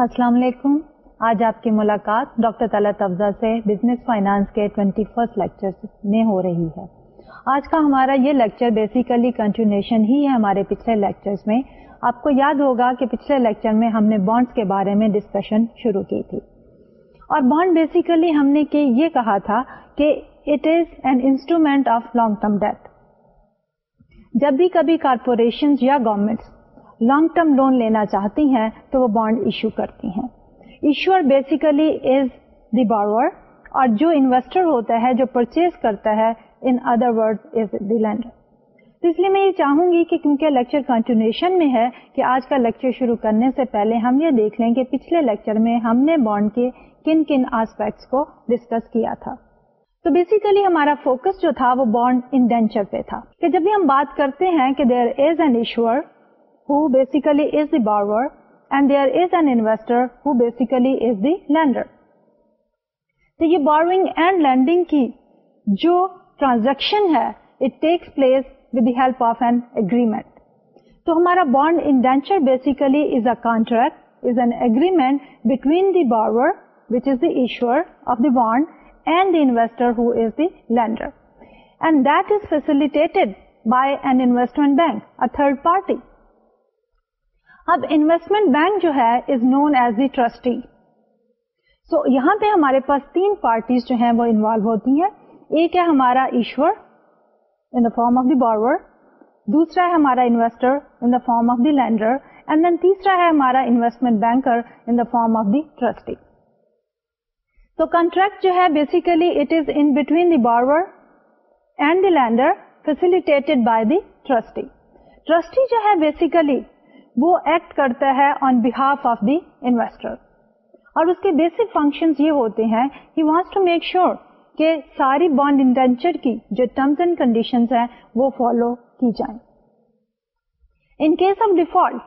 السلام علیکم۔ آج آپ کی ملاقات ڈاکٹر طلعت افزا سے بزنس فائنانس کے ٹوینٹی فرسٹ لیکچر میں ہو رہی ہے۔ آج کا ہمارا یہ لیکچر بیسیکلی کنٹینیوشن ہی ہے ہمارے پچھلے لیکچرز میں۔ آپ کو یاد ہوگا کہ پچھلے لیکچر میں ہم نے بانڈس کے بارے میں ڈسکشن شروع کی تھی۔ اور بانڈ بیسیکلی ہم نے کہ یہ کہا تھا کہ it is an instrument of long term debt جب بھی کبھی کارپوریشن یا گورمنٹ لانگ ٹرم لون لینا چاہتی ہیں تو وہ بانڈ ایشو کرتی ہیں۔ Issuer basically is the borrower اور جو انویسٹر ہوتا ہے، جو پرچیز کرتا ہے in other word is the lender اس لیے میں یہ چاہوں گی کہ کیونکہ لیکچر کنٹینیوشن میں ہے کہ آج کا لیکچر شروع کرنے سے پہلے ہم یہ دیکھ لیں کہ پچھلے لیکچر میں ہم نے بانڈ کے کن کن آسپیکٹس کو ڈسکس کیا تھا۔ تو بیسیکلی ہمارا فوکس جو تھا وہ بانڈ انڈینچر پہ تھا۔ کہ جب بھی ہم بات کرتے ہیں کہ there is an issuer who basically is the borrower and there is an investor who basically is the lender. تو یہ بارونگ اینڈ لینڈنگ کی جو ٹرانزیکشن ہے it takes place with the help of an agreement تو ہمارا bond indenture basically is a contract is an agreement between the borrower which is the issuer of the bond and the investor who is the lender and that is facilitated by an investment bank a third party اب investment bank جو ہے is known as the trustee so یہاں پہ ہمارے پاس تین parties جو ہیں وہ انوالو ہوتی ہیں۔ ایک ہے ہمارا issuer in the form of the borrower دوسرا ہے ہمارا investor in the form of the lender and then تیسرا ہے ہمارا investment banker in the form of the trustee تو کنٹریکٹ جو ہے basically it is in between the borrower and the lender facilitated by the trustee trustee جو ہے basically وہ act کرتا ہے on behalf of the investor اور اس کے بیسک فنکشن یہ ہوتے ہیں he wants to make sure کہ ساری بانڈ انٹینچر کی جو ٹرمس اینڈ کنڈیشن ہیں، وہ فالو کی جائیں. ان کیس آف ڈیفالٹ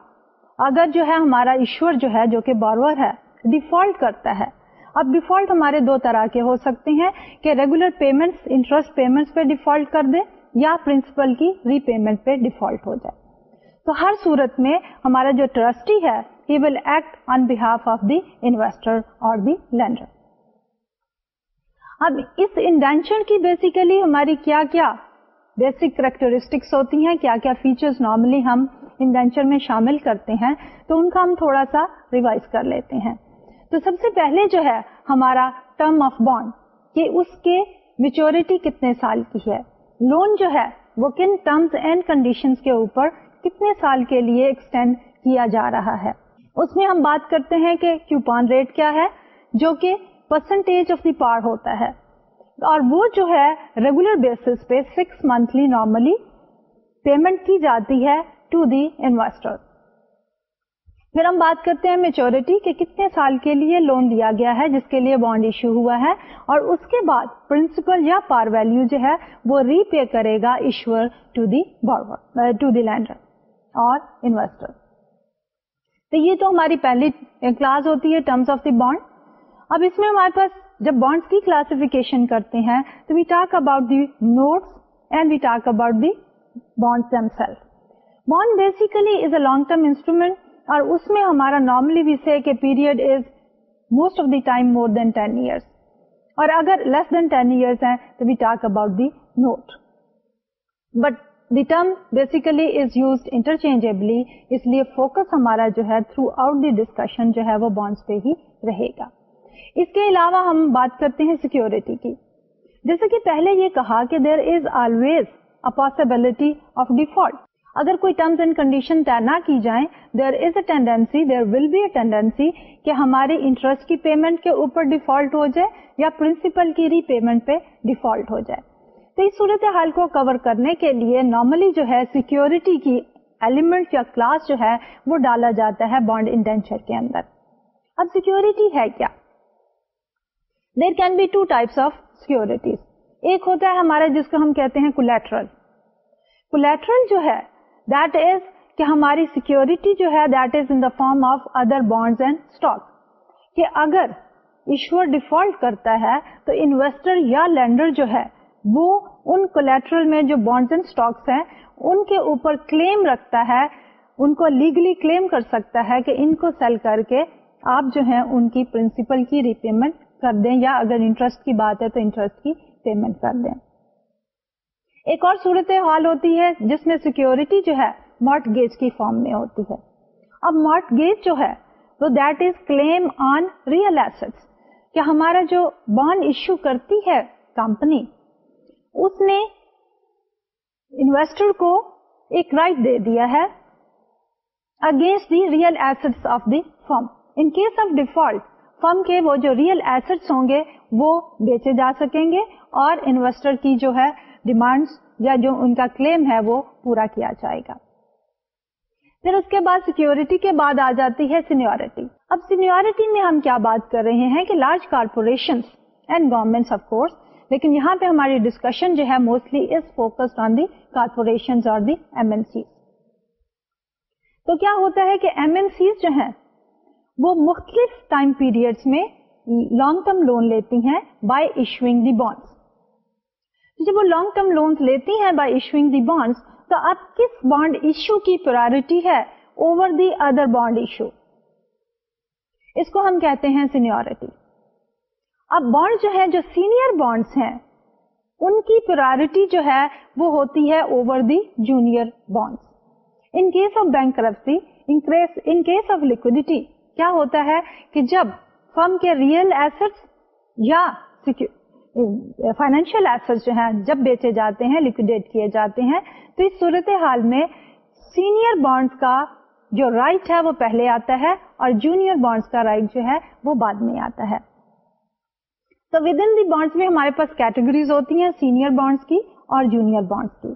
اگر جو ہے ہمارا ایشور جو ہے، جو کہ بارور ہے ڈیفالٹ کرتا ہے. اب ڈیفالٹ ہمارے دو طرح کے ہو سکتے ہیں کہ ریگولر پیمنٹ انٹرسٹ پیمنٹ پہ ڈیفالٹ کر دے یا پرنسپل کی ری پیمنٹ پہ ڈیفالٹ ہو جائے. تو ہر صورت میں ہمارا جو ٹرسٹی ہے he will act on behalf of the investor اور دی لینڈر اب اس انڈینشن کی بیسیکلی ہماری کیا کیا بیسک کریکٹرسٹکس ہوتی ہیں، کیا کیا فیچرز نارملی ہم انڈینچر میں شامل کرتے ہیں، تو ان کا ہم تھوڑا سا ریوائز کر لیتے ہیں۔ تو سب سے پہلے جو ہے ہمارا ٹرم آف بانڈ کہ اس کے میچورٹی کتنے سال کی ہے۔ لون جو ہے، وہ کن ٹرمز اینڈ کنڈیشنز کے اوپر کتنے سال کے لیے ایکسٹینڈ کیا جا رہا ہے۔ اس میں ہم بات کرتے ہیں کہ کیوپان ریٹ کیا ہے، جو کہ پرسنٹیج آف دی پار ہوتا ہے۔ اور وہ جو ہے ریگولر بیسس پہ سکس منتھلی نارملی پیمنٹ کی جاتی ہے ٹو دی انویسٹر پھر ہم بات کرتے ہیں میچورٹی کہ کتنے سال کے لیے لون لیا گیا ہے، جس کے لیے بانڈ ایشو ہوا ہے۔ اور اس کے بعد پرنسپل یا پار ویلو جو ہے، وہ ری پے کرے گا issuer to the borrower to the lender اور انویسٹر۔ تو یہ تو ہماری پہلی کلاس ہوتی ہے ٹرمس آف دی بانڈ اب اس میں ہمارے پاس جب بانڈس کی کلاسفیکیشن کرتے ہیں، تو we talk about the notes and we talk about the bond self bond basically is a long term instrument اور اس میں ہمارا normally we say period is most of the time more than ten years اور اگر less than ten years ہیں، تو we talk about the note but the term basically is use interchangeably اس لیے focus ہمارا جو ہے تھرو آؤٹ دی ڈسکشن جو ہے وہ بانڈس پہ ہی رہے گا۔ اس کے علاوہ ہم بات کرتے ہیں سیکورٹی کی۔ جیسے کہ پہلے یہ کہا کہ there is always a possibility of default اگر کوئی ٹرمز اینڈ کنڈیشن طے نہ کی جائیں there is a tendency there will be a tendency کہ ہماری انٹرسٹ کی پیمنٹ کے اوپر ڈیفالٹ ہو جائے یا پرنسپل کی ری پیمنٹ پہ ڈیفالٹ ہو جائے۔ تو اس صورت حال کو کور کرنے کے لیے نارملی جو ہے سیکورٹی کی ایلیمنٹ یا کلاس جو ہے وہ ڈالا جاتا ہے بانڈ انڈینچر کے اندر۔ اب سیکورٹی ہے کیا؟ There can be two types of securities ایک ہوتا ہے ہمارا جس کو ہم کہتے ہیں کولیٹرل کولیٹرل جو ہے دیٹ از کہ ہماری سیکورٹی جو ہے that is in the form of either bond and stock کہ اگر ایشور ڈیفالٹ کرتا ہے تو انویسٹر یا لینڈر جو ہے وہ ان کولیٹرل میں جو بانڈ اینڈ اسٹاکس ہیں، ان کے اوپر کلیم رکھتا ہے، ان کو لیگلی کلیم کر سکتا ہے کہ ان کو سیل کر کے آپ جو ہیں ان کی پرنسپل کی ریپیمنٹ کر دیں، یا اگر انٹرسٹ کی بات ہے تو انٹرسٹ کی پیمنٹ کر دیں۔ ایک اور صورت حال ہوتی ہے جس میں سیکورٹی جو ہے مارٹ گیج کی فارم میں ہوتی ہے۔ اب مارٹ گیج جو ہے، تو that is claim on real asset کہ ہمارا جو بانڈ ایشو کرتی ہے کمپنی اس نے انویسٹر کو ایک رائٹ right دے دیا ہے against the real asset of the firm in case of default firm کے وہ جو ریئل ایسٹس ہوں گے، وہ بیچے جا سکیں گے اور انویسٹر کی جو ہے ڈیمانڈ یا جو ان کا کلیم ہے وہ پورا کیا جائے گا. پھر اس کے بعد سیکورٹی کے بعد آ جاتی ہے سینیورٹی اب سینیورٹی میں ہم کیا بات کر رہے ہیں کہ large corporation and government of course لیکن یہاں پہ ہماری ڈسکشن جو ہے mostly is focused on the corporation اور دی ایم این سی تو کیا ہوتا ہے کہ ایم این سی جو ہیں، وہ مختلف ٹائم پیریڈ میں لانگ ٹرم لون لیتی ہیں بائی ایشوئنگ دی بانڈس جب وہ لانگ ٹرم لون لیتی ہیں بائی ایشوئنگ دی بانڈس تو اب کس بانڈ ایشو کی پرائرٹی ہے over the other bond issue اس کو ہم کہتے ہیں سینیورٹی اب بانڈ جو ہے جو سینئر بانڈس ہیں، ان کی پرائرٹی جو ہے، وہ ہوتی ہے over the junior bonds in case of bankruptcy in case of liquidity کیا ہوتا ہے کہ جب فرم کے ریئل ایسٹ یا فائنینشیل ایسٹ جو ہیں، جب بیچے جاتے ہیں لکوڈیٹ کیے جاتے ہیں، تو اس صورت حال میں سینئر بانڈس کا جو رائٹ right ہے، وہ پہلے آتا ہے اور جونیئر بانڈس کا رائٹ right جو ہے، وہ بعد میں آتا ہے. تو ود ان دی بانڈس میں ہمارے پاس کیٹیگریز ہوتی ہیں سینئر بانڈس کی اور جونیئر بانڈس کی۔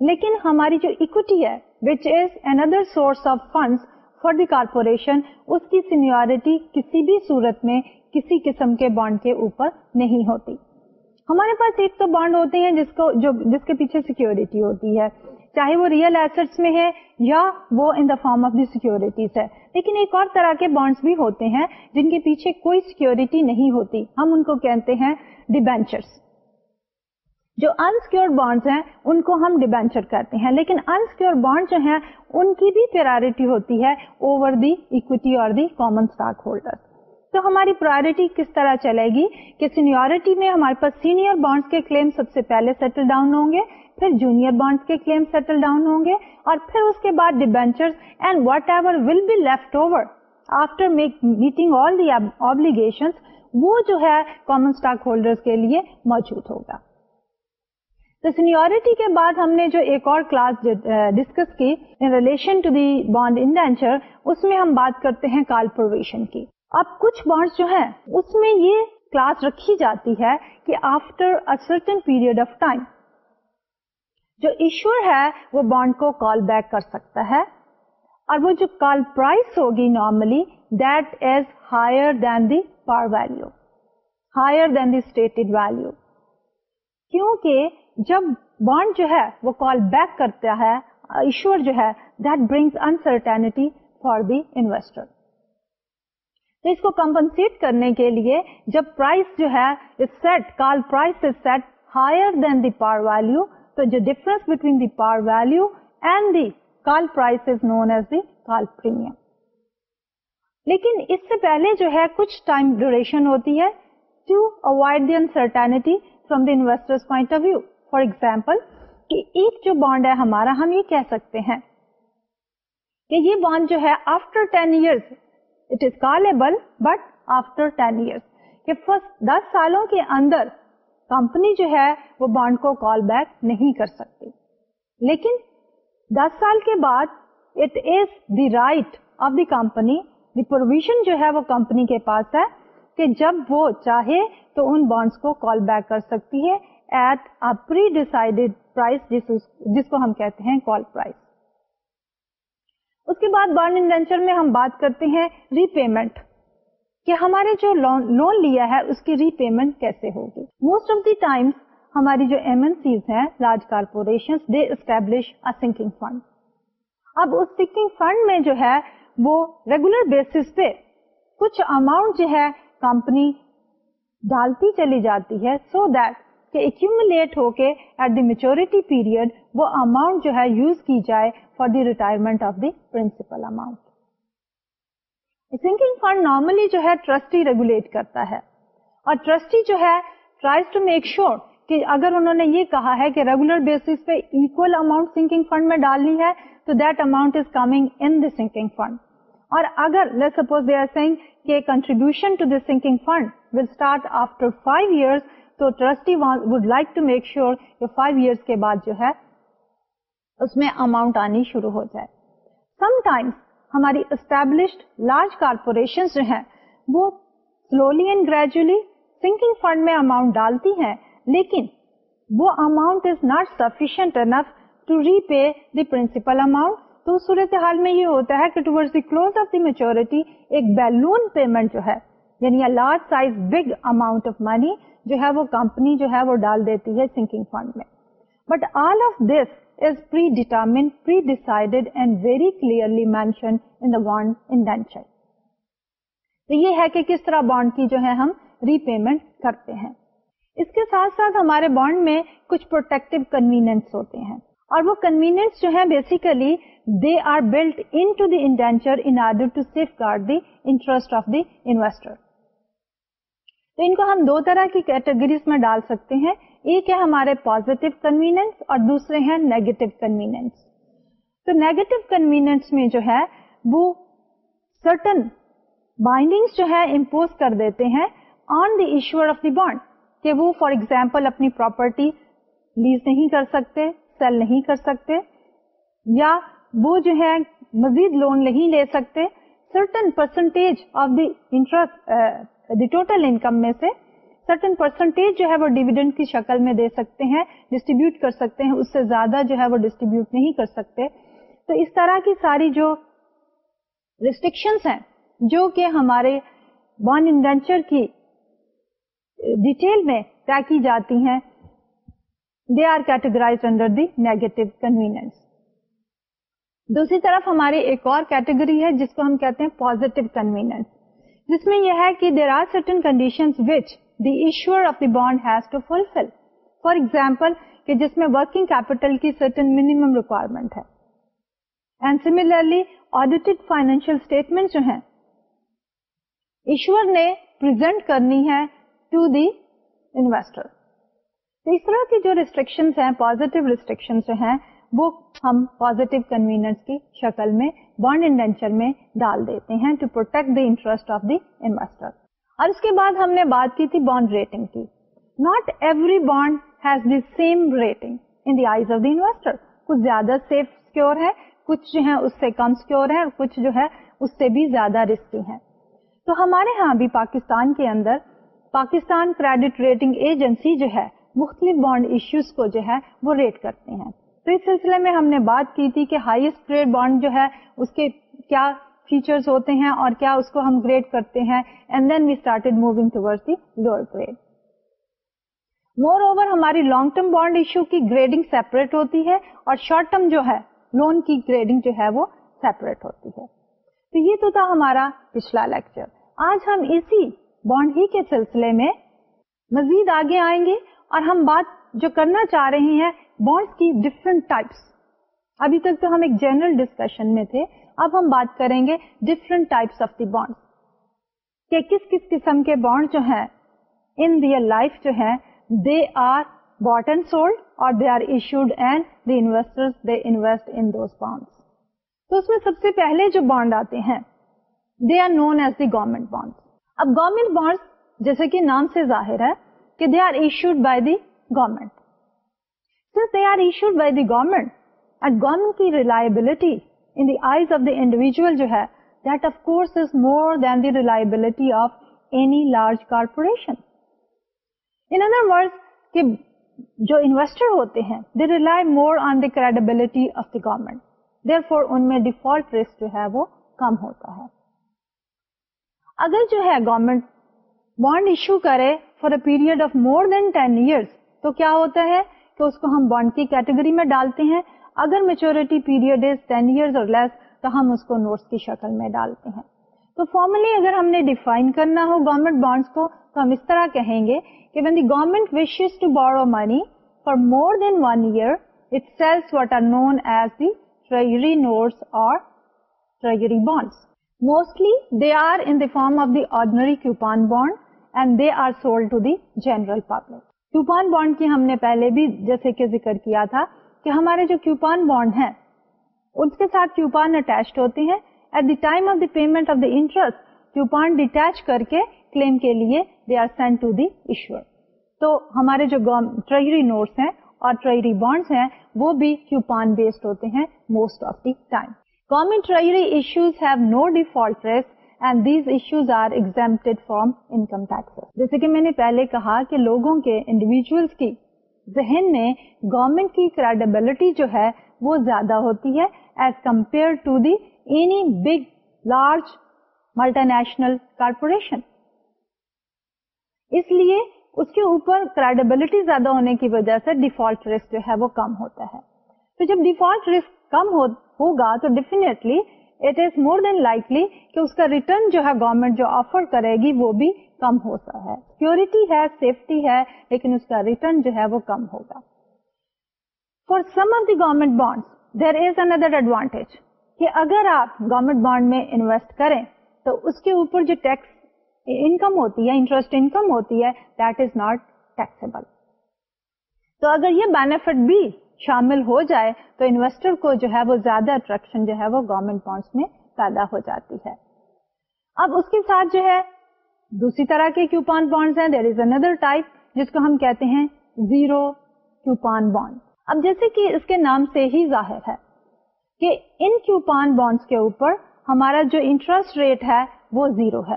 لیکن ہماری جو اکوٹی ہے which is another source of funds for the corporation اس کی سینیورٹی کسی بھی صورت میں کسی قسم کے بانڈ کے اوپر نہیں ہوتی۔ ہمارے پاس ایک تو بانڈ ہوتے ہیں جس کو، جو، جس کے پیچھے سیکورٹی ہوتی ہے۔ چاہے وہ ریئل ایسٹس میں ہے یا وہ in the form of the securities ہے۔ لیکن ایک اور طرح کے بانڈس بھی ہوتے ہیں جن کے پیچھے کوئی سیکورٹی نہیں ہوتی۔ ہم ان کو کہتے ہیں ڈیبینچرس جو انسکیور بانڈس ہیں، ان کو ہم ڈیبینچر کہتے ہیں۔ لیکن انسکیور بانڈ جو ہیں، ان کی بھی پیرارٹی ہوتی ہے اوور دی اکوٹی اور دی کامن اسٹاک ہولڈر تو ہماری پرائرٹی کس طرح چلے گی؟ کہ سینیورٹی میں ہمارے پاس سینئر بانڈس کے کلیم سب سے پہلے سیٹل ڈاؤن ہوں گے۔ پھر جونیئر بانڈس کے کلیم سیٹل ڈاؤن ہوں گے اور پھر اس کے بعد debenture and whatever will be left over after meeting all the obligation وہ جو ہے کامن اسٹاک ہولڈر کے لیے موجود ہوگا. تو سینیورٹی کے بعد ہم نے جو ایک اور کلاس ڈسکس کی in relation to the bond indenture اس میں ہم بات کرتے ہیں کال پروویشن کی. اب کچھ بانڈ جو ہیں، اس میں یہ کلاس رکھی جاتی ہے کہ after certain period of time جو ایشور ہے وہ بانڈ کو کال بیک کر سکتا ہے اور وہ جو کال پرائز ہوگی normally that is higher than the par value higher than the stated value کیونکہ جب بانڈ جو ہے وہ کال بیک کرتا ہے ایشور جو ہے that brings uncertainty for the investor تو اس کو کمپنسیٹ کرنے کے لیے جب پرائز جو ہے set call price is set higher than the par value تو جو difference between the par value and the call price is known as the call premium لیکن اس سے پہلے جو ہے کچھ ٹائم ڈیوریشن ہوتی ہے to avoid the uncertainty from the investor point of view for example کہ ایک جو بانڈ ہے ہمارا ہم یہ کہہ سکتے ہیں کہ یہ بانڈ جو ہے after ten years it is callable but after ten years کہ فرسٹ دس سالوں کے اندر کمپنی جو ہے وہ بانڈ کو کال بیک نہیں کر سکتی۔ لیکن دس سال کے بعد it is the right of the company the provision جو ہے وہ کمپنی کے پاس ہے کہ جب وہ چاہے تو ان بانڈس کو کال بیک کر سکتی ہے ایٹ پری ڈیسائڈیڈ پرائز جس کو ہم کہتے ہیں کال پرائز اس کے بعد بانڈ انڈینچر میں ہم بات کرتے ہیں ری پیمنٹ کہ ہمارے جو لون لیا ہے، اس کی ری پیمنٹ کیسے ہوگی؟ موسٹ آف دی ٹائم ہماری جو ایم این سیز ہیں large corporation they establish sinking fund اب اس سنکنگ فنڈ میں جو ہے، وہ ریگولر بیسس پہ کچھ اماؤنٹ جو ہے کمپنی ڈالتی چلی جاتی ہے سو دیٹ کہ ایکومولیٹ ہو کے ایٹ دی میچورٹی پیریڈ وہ اماؤنٹ جو ہے یوز کی جائے for the retirement of the principal amount sinking fund normally جو ہے ٹرسٹی ریگولیٹ کرتا ہے۔ اور ٹرسٹی جو ہے ٹرائز ٹو میک شیور کہ اگر انہوں نے یہ کہا ہے کہ ریگولر بیسس پہ اکول اماؤنٹ سنکنگ فنڈ میں ڈالنی ہے، تو that amount is coming in the sinking fund اور اگر let suppose they are saying کہ contribution to this sinking fund will start after five years تو trustee would like to make sure کہ five years کے بعد جو ہے، اس میں اماؤنٹ آنی شروع ہو جائے۔ سم ٹائمس ہماری اسٹیبلشڈ لارج کارپوریشن جو ہیں، وہ slowly and gradually sinking fund میں اماؤنٹ ڈالتی ہیں، لیکن وہ amount is not sufficient enough to repay the principal amount تو صورت حال میں یہ ہوتا ہے کہ ٹوڈ the close of the maturity ایک بیلون پیمنٹ جو ہے یعنی large size big amount of money جو ہے وہ کمپنی جو ہے وہ ڈال دیتی ہے سنکنگ فنڈ میں. But all of this is predetermined predecided and very clearly mention in the bond تو یہ ہے کہ کس طرح بانڈ کی جو ہے ہم ری پیمنٹ کرتے ہیں۔ اس کے ساتھ ساتھ ہمارے بانڈ میں کچھ پروٹیکٹو کنوینئنس ہوتے ہیں۔ اور وہ کنوینئنس جو ہے basically they are build into the indenture in order to safeguard the interest of the investor تو ان کو ہم دو طرح کی کیٹیگریز میں ڈال سکتے ہیں۔ ایک ہے ہمارے پوزیٹو کنوینئنس اور دوسرے ہیں نیگیٹو کنوینئنس تو نیگیٹو کنوینئنس میں جو ہے وہ سرٹن بائنڈنگ جو ہے امپوز کر دیتے ہیں on the issuer of the bond کہ وہ فار ایگزامپل اپنی پراپرٹی لیز نہیں کر سکتے سیل نہیں کر سکتے یا وہ جو ہے مزید لون نہیں لے سکتے. Certain percentage of the interest the total income میں سے سرٹن پرسنٹیج جو ہے وہ ڈیویڈنڈ کی شکل میں دے سکتے ہیں ڈسٹریبیوٹ کر سکتے ہیں، اس سے زیادہ جو ہے وہ ڈسٹریبیوٹ نہیں کر سکتے۔ تو اس طرح کی ساری جو ریسٹرکشن ہیں، جو کہ ہمارے بان انڈینچر کی ڈیٹیل میں طے کی جاتی ہیں they are categorize under the negative covenants دوسری طرف ہماری ایک اور کیٹیگری ہے، جس کو ہم کہتے ہیں پوزیٹو کنوینئنس جس میں یہ ہے کہ there are certain condition which the issuer of the bond has to fulfil for example کہ جس میں ورکنگ کیپیٹل کی سرٹن منیمم ریکوائرمنٹ ہے. And similarly audited financial statement جو ہیں ایشور نے پرزینٹ کرنی ہے ٹو دی انویسٹر اس طرح کی جو ریسٹرکشن ہیں پوزیٹو ریسٹرکشن جو ہیں، وہ ہم پوزیٹو کنوینئنس کی شکل میں بانڈ انڈینچر میں ڈال دیتے ہیں to protect the interest of the investor اور اس کے بعد ہم نے بات کی تھی بانڈ ریٹنگ کی. Not every bond has the same rating in the eyes of the investor کچھ زیادہ سیف سیکور ہے، کچھ جو ہے اس سے کم سیکور ہے اور کچھ جو ہے اس سے بھی زیادہ رسکی ہے تو ہمارے ہاں بھی پاکستان کے اندر پاکستان کریڈٹ ریٹنگ ایجنسی جو ہے، مختلف بانڈ ایشوز کو جو ہے وہ ریٹ کرتے ہیں. تو اس سلسلے میں ہم نے بات کی تھی کہ ہائیسٹ گریڈ بانڈ جو ہے اس کے کیا فیچرز ہوتے ہیں اور کیا اس کو ہم گریڈ کرتے ہیں. And then we started moving ٹوڈ the lower grade moreover ہماری لانگ ٹرم بانڈ ایشو کی گریڈنگ سیپریٹ ہوتی ہے اور شارٹ ٹرم جو ہے لون کی گریڈنگ جو ہے وہ سیپریٹ ہوتی ہے. تو یہ تو تھا ہمارا پچھلا لیکچر آج ہم اسی بانڈ ہی کے سلسلے میں مزید آگے آئیں گے اور ہم بات جو کرنا چاہ رہے ہیں بانڈ کی ڈفرنٹ ٹائپس ابھی تک تو ہم ایک جنرل ڈسکشن میں تھے اب ہم بات کریں گے different types of the bond کہ کس کس قسم کے بانڈ جو ہیں ان ریئل لائف جو ہے they are bought and sold اور they are issued and the investor they invest in those bond تو اس میں سب سے پہلے جو بانڈ آتے ہیں they are known as the government bond اب گورمنٹ بانڈ جیسے کہ نام سے ظاہر ہے کہ they are issued by the government since they are issued by the government and government کی reliability in the eyes of the individual جو ہے that of course is more than the reliability of any large corporation in other word کہ جو investor ہوتے ہیں they rely more on the credibility of the government therefore ان میں default risk جو ہے وہ کم ہوتا ہے. اگر جو ہے گورمنٹ بانڈ ایشو کرے for a period of more than ten years تو کیا ہوتا ہے کہ اس کو ہم بانڈ کی کیٹیگری میں ڈالتے ہیں اگر maturity period is ten year اور لیس تو ہم اس کو نوٹس کی شکل میں ڈالتے ہیں تو فارملی اگر ہم نے ڈیفائن کرنا ہو گورمنٹ بانڈس کو، تو ہم اس طرح کہیں گے کہ when the government wishes to borrow money for more than one year it sells what are known as the treasury notes اور treasury bonds Mostly they are in the form of the ordinary coupon bond and they are sold to the general public. Coupon bond کی ہم نے پہلے بھی جیسے کہ ذکر کیا تھا کہ ہمارے جو کیوپان بانڈ ہیں، اس کے ساتھ کیوپان اٹیچڈ ہوتے ہیں. At the time of the payment of the interest coupon detach کر کے کلیم کے لیے they are send to the issuer تو ہمارے جو ٹریجری نوٹس ہیں اور ٹریجری بانڈس ہیں، وہ بھی کیوپان بیسڈ ہوتے ہیں most of the time government treasury issues have no default risk and these issues are exempted from income tax جیسے کہ میں نے پہلے کہا کہ لوگوں کے انڈیویجلس کی ذہن میں گورمنٹ کی کریڈیبلٹی جو ہے وہ زیادہ ہوتی ہے as compare to the any big large multinational corporation اس لیے اس کے اوپر کریڈیبلٹی زیادہ ہونے کی وجہ سے ڈیفالٹ رسک جو ہے وہ کم ہوتا ہے۔ تو جب ڈیفالٹ رسک کم ہوگا تو definitely it is more than likely کہ اس کا ریٹرن جو ہے گورنمنٹ جو آفر کرے گی وہ بھی کم ہوتا ہے۔ سیکورٹی ہے سیفٹی ہے، لیکن اس کا ریٹرن جو ہے وہ کم ہوگا۔ For some of the government bond there is another advantage کہ اگر آپ گورمنٹ بانڈ میں انویسٹ کریں، تو اس کے اوپر جو ٹیکس انکم ہوتی ہے انٹرسٹ انکم ہوتی ہے دیٹ از ناٹ ٹیکسیبل تو اگر یہ بینیفٹ بھی شامل ہو جائے تو انویسٹر کو جو ہے وہ زیادہ اٹریکشن جو ہے وہ گورمنٹ بانڈس میں پیدا ہو جاتی ہے۔ اب اس کے ساتھ جو ہے دوسری طرح کے کیوپان بانڈس ہیں۔ دیر از اندر ٹائپ جس کو ہم کہتے ہیں زیرو کیوپان بانڈ اب جیسے کہ اس کے نام سے ہی ظاہر ہے کہ ان کیوپان بانڈس کے اوپر ہمارا جو انٹرسٹ ریٹ ہے وہ زیرو ہے۔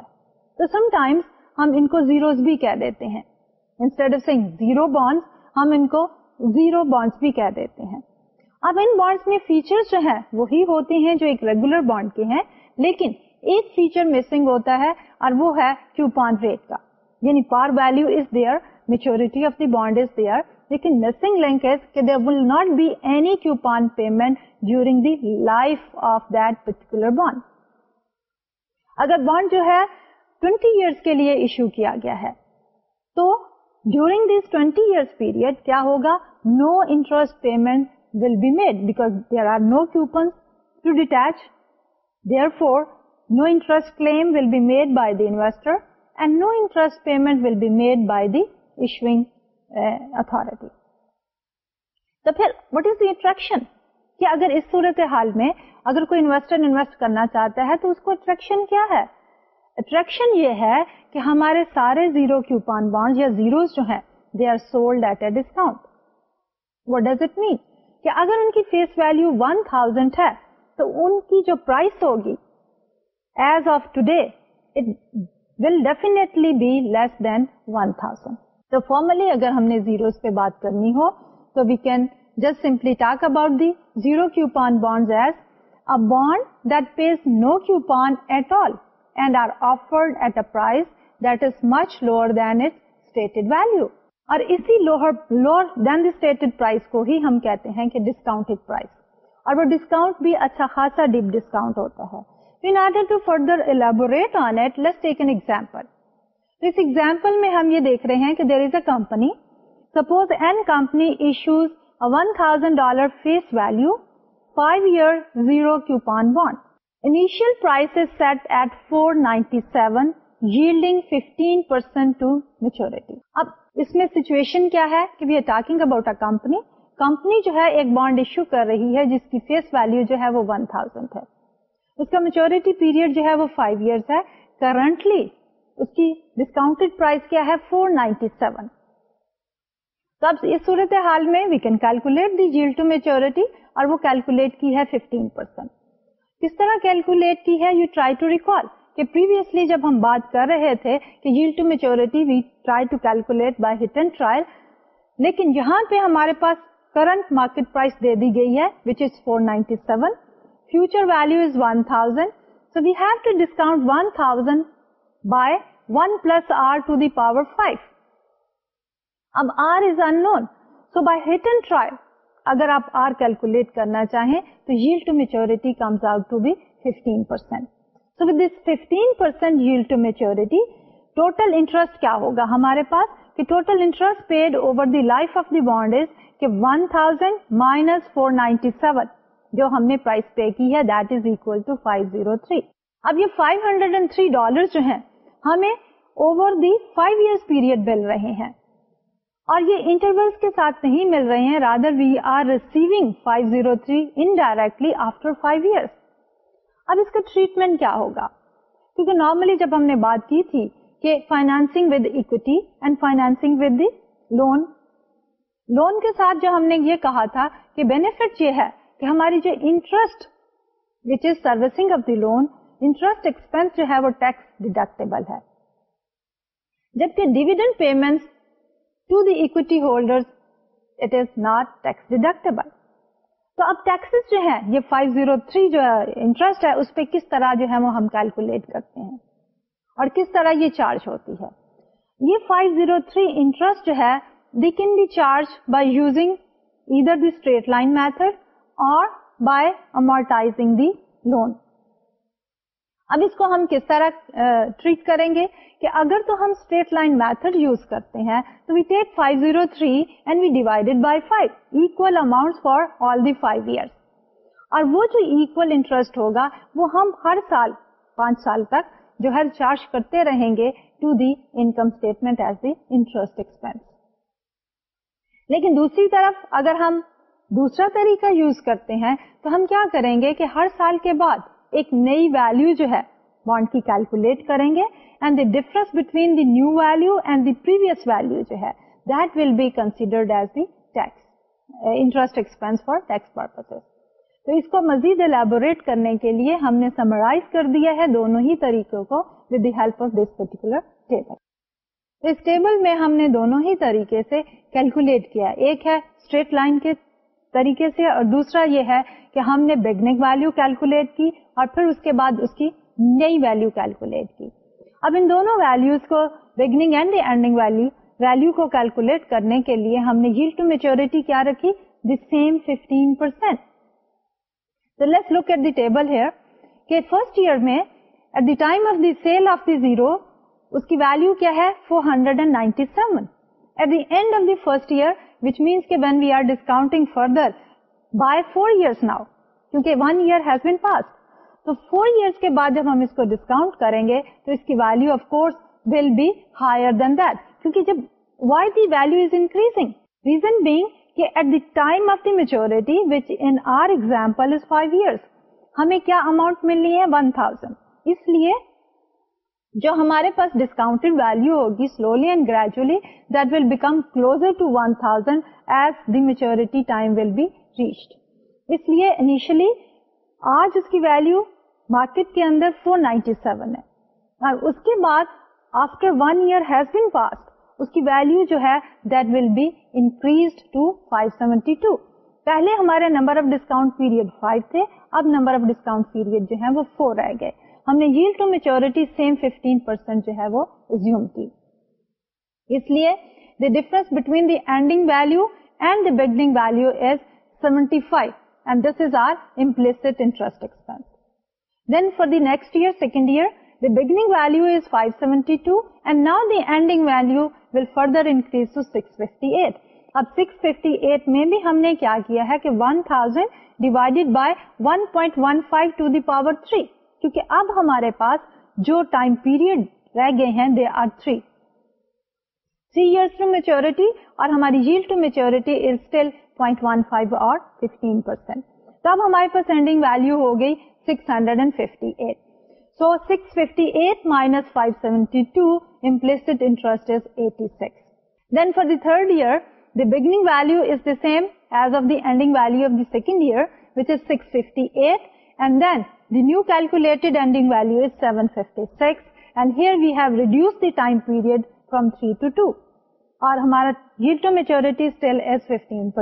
تو سم ٹائمس ہم ان کو زیروز بھی کہہ دیتے ہیں۔ انسٹیڈ آف سنگ زیرو بانڈ ہم ان کو زیرو بانڈس بھی کہہ دیتے ہیں۔ اب ان بانڈس میں فیچر جو ہیں، وہی ہوتے ہیں جو ایک ریگولر بانڈ کے ہیں، لیکن ایک فیچر مسنگ ہوتا ہے اور وہ ہے کیوپان ریٹ کا۔ یعنی par value is there maturity of the bond is there لیکن مسنگ لنک از کہ there will not be any coupon payment during the life of that particular bond اگر بانڈ جو ہے ٹوینٹی ایئرس کے لیے issue کیا گیا ہے، تو during this twenty years period کیا ہوگا no interest payment will be made because there are no coupon to detach therefore no interest claim will be made by the investor and no interest payment will be made by the issuing authority تو پھر what is the attraction کہ اگر اس صورت حال میں اگر کوئی investor invest کرنا چاہتا ہے تو اس کو اٹریکشن کیا ہے اٹریکشن یہ ہے کہ ہمارے سارے زیرو کیوپان بانڈ یا زیروز جو ہیں they are sold at a discount what does it mean کہ اگر ان کی فیس ویلو ون تھاؤزینڈ ہے، تو ان کی جو پرائس ہوگی as of today it will definitely be less than one thousand تو فارملی اگر ہم نے زیروز پہ بات کرنی ہو، تو we can just simply talk about the zero coupon bond as a bond that pays no coupon at all and are offered at a price that is much lower than it stated value اور اسی lower lower than the stated price کو ہی ہم کہتے ہیں کہ discounted price اور وہ ڈسکاؤنٹ بھی اچھا خاصا ڈیپ ڈسکاؤنٹ ہوتا ہے. In order to further elaborate on it let's take an example us example میں ہم یہ دیکھ رہے ہیں کہ there is a company suppose an company issues one thousand dollar face value five year zero coupon bond Initial price is set at 497 yielding 15% to maturity. اب اس میں سچویشن کیا ہے کہ we are talking about a company company جو ہے ایک bond issue کر رہی ہے جس کی فیس ویلو جو ہے وہ ون تھاؤزینڈ ہے اس کا میچورٹی پیریڈ جو ہے وہ فائیو ایئرس ہے کرنٹلی اس کی ڈسکاؤنٹڈ پرائز کیا ہے فور نائنٹی سیون تو اب اس صورت حال میں وی کین کیلکولیٹ دی جیل ٹو میچورٹی اور وہ کیلکولیٹ کی ہے ففٹین پرسینٹ کس طرح کیلکولیٹ کی ہے؟ یو ٹرائی ٹو ریکال کہ پریویسلی جب ہم بات کر رہے تھے کہ yield to maturity we try to calculate by hit and trial لیکن یہاں پہ ہمارے پاس کرنٹ مارکیٹ پرائز دے دی گئی ہے which is four ninety seven future value is one thousand so we have to discount one thousand by one plus r to the power five اب r is unknown so by hit and trial اگر آپ are calculate کرنا چاہیں تو yield to maturity comes out to be fifteen percent so with this fifteen percent yield to maturity total interest کیا ہوگا ہمارے پاس؟ کہ total interest paid over the life of the bond is کہ one thousand minus four ninety seven جو ہم نے price پے کی ہے that is equal to five zero three اب یہ 503 ڈالر جو ہیں، ہمیں over the five years period مل رہے ہیں۔ اور یہ انٹرولس کے ساتھ نہیں مل رہے ہیں rather we are receiving 503 indirectly after five years اب اس کا ٹریٹمنٹ کیا ہوگا؟ کیونکہ نارملی جب ہم نے بات کی تھی کہ financing with equity and financing with the loan loan کے ساتھ جو ہم نے یہ کہا تھا کہ بینیفٹ یہ ہے کہ ہماری جو interest which is servicing of the loan interest expense جو ہے وہ ٹیکس ڈیڈکٹیبل ہے۔ جبکہ dividend payment to the equity holder it is not tax deductible تو اب ٹیکسز جو ہے یہ 503 جو انٹرسٹ ہے، اس پہ کس طرح جو ہے وہ ہم کیلکولیٹ کرتے ہیں اور کس طرح یہ چارج ہوتی ہے؟ یہ 503 انٹرسٹ جو ہے the can be charge by using either the straight line method اور بائی امورٹائزنگ دی لون اب اس کو ہم کس طرح ٹریٹ کریں گے کہ اگر تو ہم اسٹریٹ لائن میتھڈ یوز کرتے ہیں، تو we take 503 and we divided by 5 equal amount for all the 5 years اور وہ جو اکول انٹرسٹ ہوگا، وہ ہم ہر سال، پانچ سال تک جو ہر چارج کرتے رہیں گے to the income statement as the interest expense لیکن دوسری طرف اگر ہم دوسرا طریقہ یوز کرتے ہیں، تو ہم کیا کریں گے کہ ہر سال کے بعد ایک نئی ویلو جو ہے بانڈ کی کیلکولیٹ کریں گے and the difference between the new value and the previous value جو ہے that will be considered as the tax interest expense for tax purpose تو اس کو مزید الیبوریٹ کرنے کے لیے ہم نے سمرائز کر دیا ہے دونوں ہی طریقوں کو with the help of this particular table us table میں ہم نے دونوں ہی طریقے سے کیلکولیٹ کیا. ایک ہے اسٹریٹ لائن کے طریقے سے، اور دوسرا یہ ہے کہ ہم نے بگننگ ویلو کیلکولیٹ کی اور پھر اس کے بعد اس کی نئی ویلو کیلکولیٹ کی۔ اب ان دونوں ویلوز کو beginning and the ending value value کو کیلکولیٹ کرنے کے لیے ہم نے ہیل ٹو میچورٹی کیا رکھی دی سیم ففٹین پرسینٹ تو let's look at the table here کہ فرسٹ ایئر میں at the time of the sale of the zero اس کی ویلو کیا ہے؟ Four hundred and ninety seven at the end of the first year which means کہ when we are discounting further by four years now کیونکہ one year has been pass تو four years کے بعد جب ہم اس کو ڈسکاؤنٹ کریں گے تو اس کی value of course will be higher than that کیونکہ جب why the value is increasing reason being کہ at the time of the maturity which in our example is five years ہمیں کیا اماؤنٹ ملنی ہے ون تھاؤزینڈ اس لیے جو ہمارے پاس ڈسکاؤنٹڈ ویلو ہوگی slowly and gradually that will become closer to one thousand as the maturity time will be reached اس لیے انیشلی آج اس کی ویلو مارکیٹ کے اندر 497 ہے اور اس کے بعد after one year has been pass اس کی ویلو جو ہے that will be increase to 572 پہلے ہمارے نمبر آف ڈسکاؤنٹ پیریڈ 5 تھے اب نمبر آف ڈسکاؤنٹ پیریڈ جو ہے وہ 4 رہ گئے ہم نے yield to maturity same 15 percent جو ہے وہ زیوم کی اس لیے the difference between the ending value and the beginning value is 75 and this is our implicit interest expense. Then for the next year, second year, the beginning value is 572 and now the ending value will further increase to 658. اب 658 میں بھی ہم نے کیا کیا ہے کہ 1000 divided by 1.15 to the power 3 کیونکہ اب ہمارے پاس جو ٹائم پیریڈ رہ گئے ہیں they are 3 three years to maturity اور ہماری جیل ٹو میچورٹی از اسٹل 0.15 اور 15 پرسینٹ تو اب ہمارے پاس اینڈنگ ویلو ہو گئی 658. So 658 minus 572 implicit interest is 86. Then for the third year, the beginning value is the same as of the ending value of the second year, which is 658. And then the new calculated ending value is 756. And here we have reduced the time period from 3 to 2. Or hamara yield to maturity still is 15%.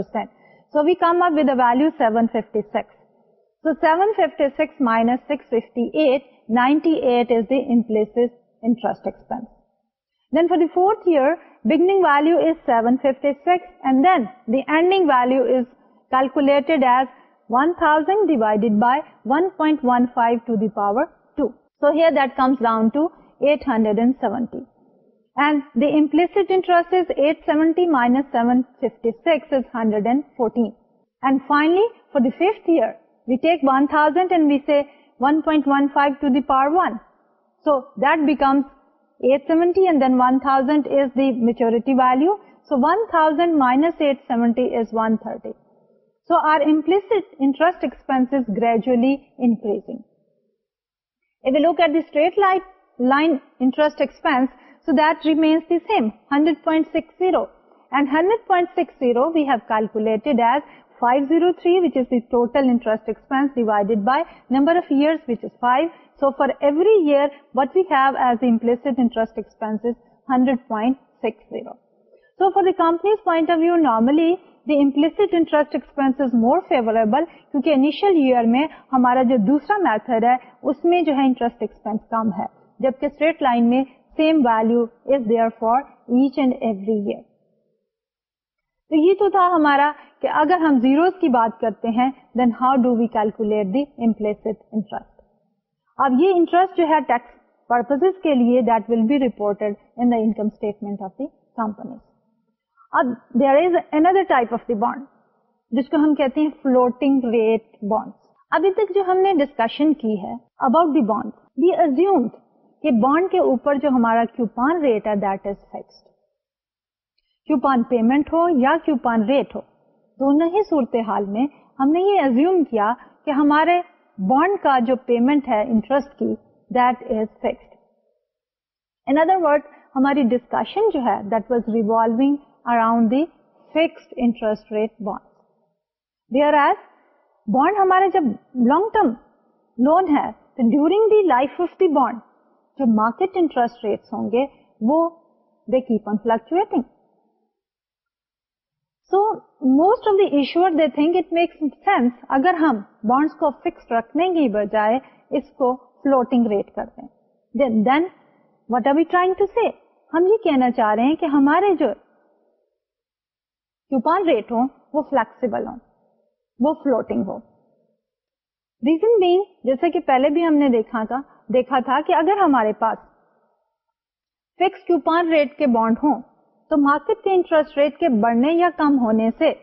So we come up with the value 756. So 756 minus 658, 98 is the implicit interest expense. Then for the fourth year, beginning value is 756 and then the ending value is calculated as 1000 divided by 1.15 to the power 2. So here that comes down to 870. And the implicit interest is 870 minus 756 is 114. And finally, for the fifth year, we take 1000 and we say 1.15 to the power 1. So that becomes 870 and then 1000 is the maturity value. So 1000 minus 870 is 130. So our implicit interest expense is gradually increasing. If we look at the straight line interest expense, so that remains the same, 100.60. And 100.60 we have calculated as 503, which is the total interest expense, divided by number of years, which is 5. So for every year, what we have as the implicit interest expense is 100.60. So for the company's point of view, normally the implicit interest expense is more favorable کیونکہ initial year میں ہمارا جو دوسرا method ہے اس میں جو ہے interest expense کم ہے جبکہ اسٹریٹ لائن میں same value is there for each and every year تو یہ تو تھا ہمارا کہ اگر ہم زیروز کی بات کرتے ہیں then how do we calculate the implicit interest اب یہ انٹرسٹ جو ہے ٹیکس پرپز کے لیے that will be reported in the income statement of the company اب there is another type of the bond جس کو ہم کہتے ہیں فلوٹنگ ریٹ بانڈ ابھی تک جو ہم نے ڈسکشن کی ہے about the bond the assume کہ بانڈ کے اوپر جو ہمارا کیوپان ریٹ ہے that is fixed coupon payment ہو یا کیوپان ریٹ ہو، دونوں ہی صورتحال میں ہم نے یہ ازیوم کیا کہ ہمارے بانڈ کا جو پیمنٹ ہے انٹرسٹ کی that is fixed in other word ہماری ڈسکشن جو ہے that was revolving around the fixed interest rate bond there as bond ہمارے جب لانگ ٹرم لون ہے تو during the life of the bond جو مارکیٹ انٹرسٹ ریٹس ہوں گے، وہ they keep on fluctuating so most of the issuer they think it makes sense اگر ہم بانڈس کو فکس رکھنے کی بجائے اس کو فلوٹنگ ریٹ کر دیں. Then what are we trying to see ہم یہ کہنا چاہ رہے ہیں کہ ہمارے جو کیوپان ریٹ ہوں وہ فلیکسیبل ہوں وہ فلوٹنگ ہو ریزن بینگ جیسے کہ پہلے بھی ہم نے دیکھا تھا دیکھا تھا کہ اگر ہمارے پاس فکس کیوپان ریٹ کے بانڈ ہوں تو مارکیٹ کے انٹرسٹ ریٹ کے بڑھنے یا کم ہونے سے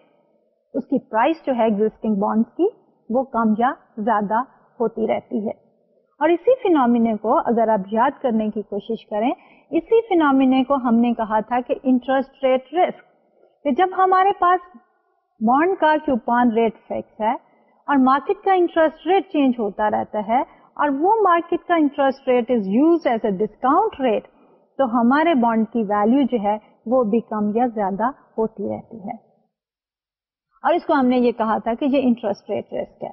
اس کی پرائس جو ہے ایگزٹنگ بانڈ کی وہ کم یا زیادہ ہوتی رہتی ہے اور اسی فینومینے کو اگر آپ یاد کرنے کی کوشش کریں اسی فینومینے کو ہم نے کہا تھا کہ انٹرسٹ ریٹ رسک کہ جب ہمارے پاس بانڈ کا کیوپان ریٹ فکس ہے اور مارکیٹ کا انٹرسٹ ریٹ چینج ہوتا رہتا ہے اور وہ مارکیٹ کا interest rate is use as a discount rate تو ہمارے بانڈ کی ویلو جو ہے وہ بھی کم یا زیادہ ہوتی رہتی ہے۔ اور اس کو ہم نے یہ کہا تھا کہ یہ انٹرسٹ ریٹ رسک ہے۔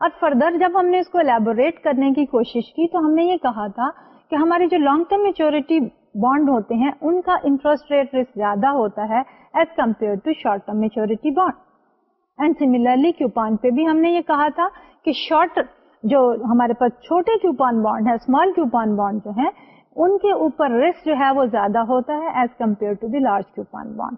اور فردر جب ہم نے اس کو الیبوریٹ کرنے کی کوشش کی تو ہم نے یہ کہا تھا کہ ہماری جو لانگ ٹرم میچورٹی بانڈ ہوتے ہیں ان کا انٹرسٹ ریٹ رسک زیادہ ہوتا ہے as compare to short term maturity bond and similarly coupon پہ بھی ہم نے یہ کہا تھا کہ شارٹ جو ہمارے پاس چھوٹے کیوپان بانڈ ہے اسمال کیوپان بانڈ جو ہے ان کے اوپر رسک جو ہے وہ زیادہ ہوتا ہے as compare to the large coupon bond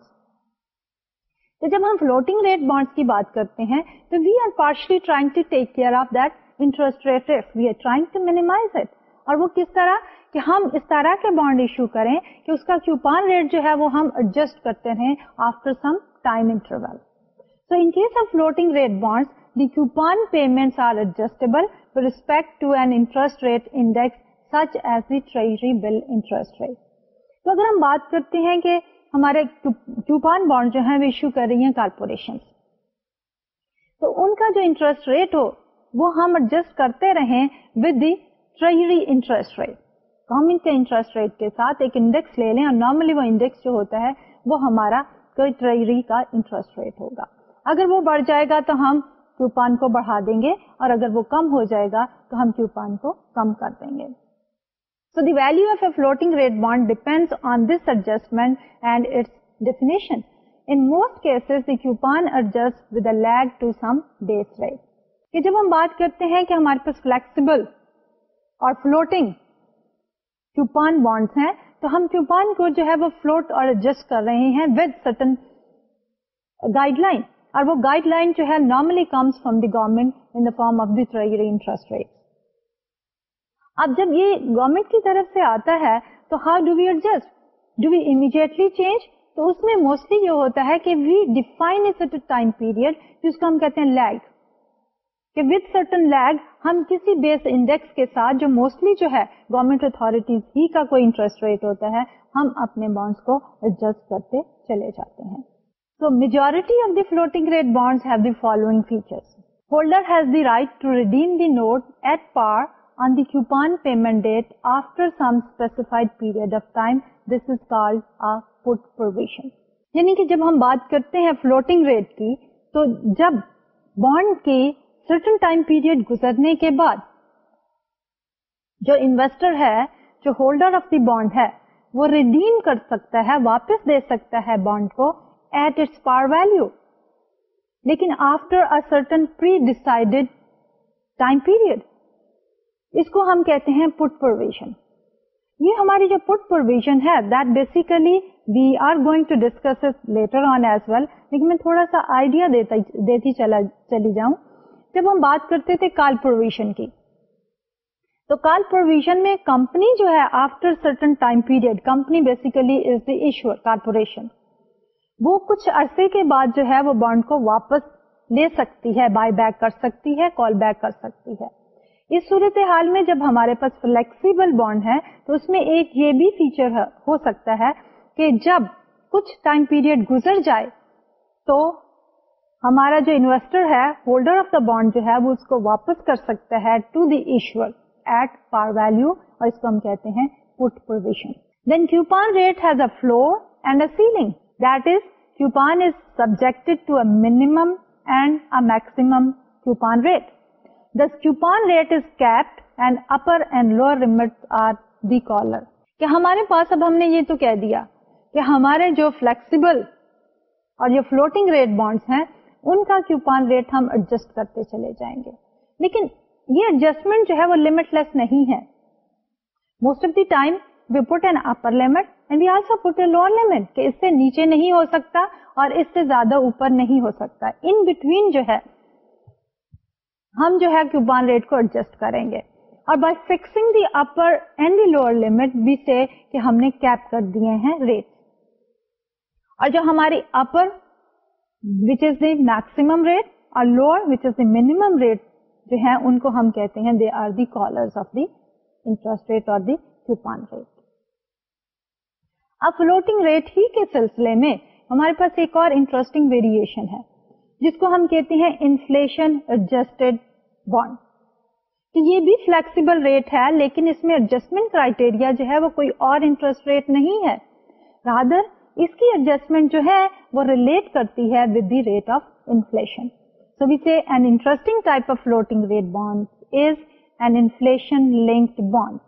تو جب ہم فلوٹنگ ریٹ بانڈ کی بات کرتے ہیں تو we are partially trying to take care of that interest rate we are trying to minimize it اور وہ کس طرح کہ ہم اس طرح کے بانڈ ایشو کریں کہ اس کا کیوپان ریٹ جو ہے وہ ہم ایڈجسٹ کرتے رہیں after some time interval so in case of floating rate bond the coupon payment are adjustable respect to an interest rate index such as the treasury bill interest rate تو اگر ہم بات کرتے ہیں کہ ہمارے کیوپان بانڈ جو ہے وہ ایشو کر رہی ہیں کارپوریشن تو ان کا جو انٹرسٹ ریٹ ہو وہ ہم ایڈجسٹ کرتے رہیں with the treasury interest rate government کے انٹرسٹ ریٹ کے ساتھ ایک انڈیکس لے لیں اور نارملی وہ انڈیکس جو ہوتا ہے وہ ہمارا کوئی ٹریجری کا انٹرسٹ ریٹ ہوگا۔ اگر وہ بڑھ جائے گا تو ہم کیوپان کو بڑھا دیں گے اور اگر وہ کم ہو جائے گا تو ہم کیوپان کو کم کر دیں گے۔ So the value of a floating rate bond depend on this adjustment and its definition in most cases the coupon adjust with a lag to some this rate کہ جب ہم بات کرتے ہیں کہ ہمارے پاس فلیکسیبل اور فلوٹنگ کیوپان بانڈس ہیں، تو ہم کیوپان کو جو ہے وہ فلوٹ اور ایڈجسٹ کر رہے ہیں ود سٹن گائڈ لائن اور وہ گائڈ لائن جو ہے normally comes from the government in form of the treasury interest rate اب جب یہ گورمنٹ کی طرف سے آتا ہے، تو how do we adjust do we immediately change تو اس میں موسٹلی یہ ہوتا ہے کہ وی ڈیفائن ٹائم پیریڈ جس کو ہم کہتے ہیں لیگ کہ وتھ سرٹن لیگ ہم کسی بیس انڈیکس کے ساتھ جو موسٹلی جو ہے گورمنٹ اتارٹیز ہی کا کوئی انٹرسٹ ریٹ ہوتا ہے، ہم اپنے بانڈس کو ایڈجسٹ کرتے چلے جاتے ہیں۔ So majority of the floating rate bonds have the following features holder has the right to redeem the note at par on the coupon payment date after some specified period of time this is called put provision یعنی کہ جب ہم بات کرتے ہیں floating rate کی، تو جب بانڈ کی سرٹن ٹائم پیریڈ گزرنے کے بعد جو انویسٹر ہے، جو ہولڈر آف دی بانڈ ہے، وہ ریڈیم کر سکتا ہے، واپس دے سکتا ہے بانڈ کو ایٹ اٹس پار ویلو لیکن after a certain pre decided time period اس کو ہم کہتے ہیں پٹ پروویژن یہ ہماری جو پٹ پروویژن ہے that basically we are going to discuss later on as well لیکن میں تھوڑا سا آئیڈیا دیتی چلا چلی جاؤں۔ جب ہم بات کرتے تھے کال پروویژن کی، تو کال پروویژن میں کمپنی جو ہے after certain time period company basically is the issuer corporation وہ کچھ عرصے کے بعد جو ہے، وہ بانڈ کو واپس لے سکتی ہے بائی بیک کر سکتی ہے کال بیک کر سکتی ہے۔ اس صورت حال میں جب ہمارے پاس فلیکسیبل بانڈ ہے، تو اس میں ایک یہ بھی فیچر ہو سکتا ہے کہ جب کچھ ٹائم پیریڈ گزر جائے، تو ہمارا جو انویسٹر ہے ہولڈر آف دا بانڈ جو ہے، وہ اس کو واپس کر سکتا ہے to the issuer at par value اور اس کو ہم کہتے ہیں put provision then coupon rate has a floor and a ceiling that is coupon is subject to a minimum and a maximum coupon rate this coupon rate is capped and upper and lower limit are the collar کہ ہمارے پاس اب ہم نے یہ تو کہہ دیا کہ ہمارے جو فلیکسیبل اور جو فلوٹنگ ریٹ بانڈس ہیں ان کا کیوپان ریٹ ہم ایڈجسٹ کرتے چلے جائیں گے؟ لیکن یہ ایڈجسٹمنٹ جو ہے وہ لمٹ لیس نہیں ہے۔ Most of the time we put an upper limit and we also put a lower limit کہ اس سے نیچے نہیں ہو سکتا اور اس سے زیادہ اوپر نہیں ہو سکتا۔ ان بٹوین جو ہے، ہم جو ہے کیوپان ریٹ کو ایڈجسٹ کریں گے۔ اور by fixing the upper and the lower limit بھی سے کہ ہم نے کیپ کر دیے ہیں ریٹ۔ اور جو ہماری upper which is the maximum rate اور lower which is the minimum rate جو ہے ان کو ہم کہتے ہیں they are the collar of the interest rate اور دی کوپان ریٹ اب فلوٹنگ ریٹ ہی کے سلسلے میں ہمارے پاس ایک اور انٹرسٹنگ ویریشن ہے، جس کو ہم کہتے ہیں انفلشن ایڈجسٹڈ بانڈ یہ بھی فلیکسیبل ریٹ ہے، لیکن اس میں ایڈجسٹمنٹ کرائٹیریا جو ہے وہ کوئی اور انٹرسٹ ریٹ نہیں ہے رادر اس کی ایڈجسٹمنٹ جو ہے وہ ریلیٹ کرتی ہے with the rate of inflation so we see an interesting type of floating rate bond is an inflation linked bond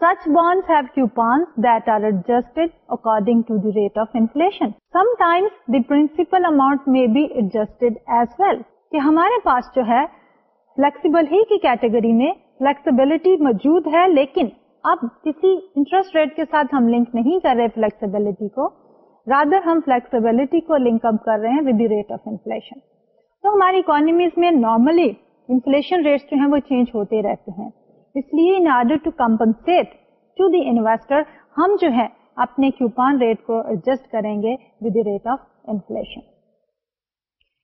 such bond have coupons that are adjusted according to the rate of inflation sometimes the principal amount may be adjusted as well کہ ہمارے پاس جو ہے flexible ہی کی category میں flexibility موجود ہے، لیکن اب کسی انٹرسٹ ریٹ کے ساتھ ہم لنک نہیں کر رہے فلیکسیبلٹی کو۔ رادر ہم فلیکسیبلٹی کو لنک اپ کر رہے ہیں with the rate of inflation تو ہماری اکانمیز میں نارملی انفلشن ریٹ جو ہیں وہ چینج ہوتے رہتے ہیں. اس لیے in order to compensate to the investor ہم جو ہے اپنے کیوپان ریٹ کو ایڈجسٹ کریں گے with the rate of inflation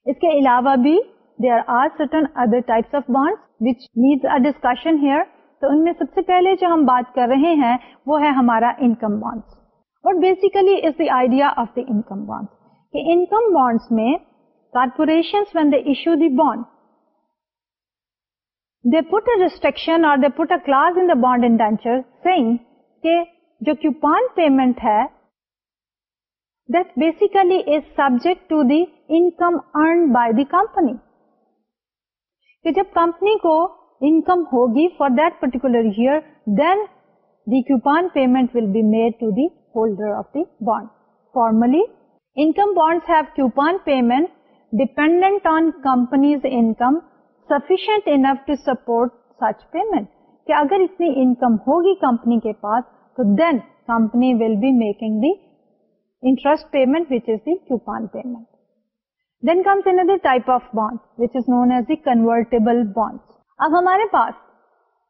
اس کے علاوہ بھی there are certain other types of bond which needs a discussion here تو ان میں سب سے پہلے جو ہم بات کر رہے ہیں وہ ہے ہمارا انکم بانڈس اور basically is the idea of the income bond کہ انکم بانڈس میں corporation when they issue the bond they put a restriction اور they put a clause in the bond indenture saying کہ جو coupon payment ہے that basically is subject to the income earn by the company کہ جب company کو income ہوگی for that particular year then the coupon payment will be made to the holder of the bond. Formally, income bonds have coupon payment dependent on company's income sufficient enough to support such payment. کہ اگر اتنی income ہوگی company کے پاس تو then company will be making the interest payment which is the coupon payment then comes another type of bond which is known as the convertible bond اب ہمارے پاس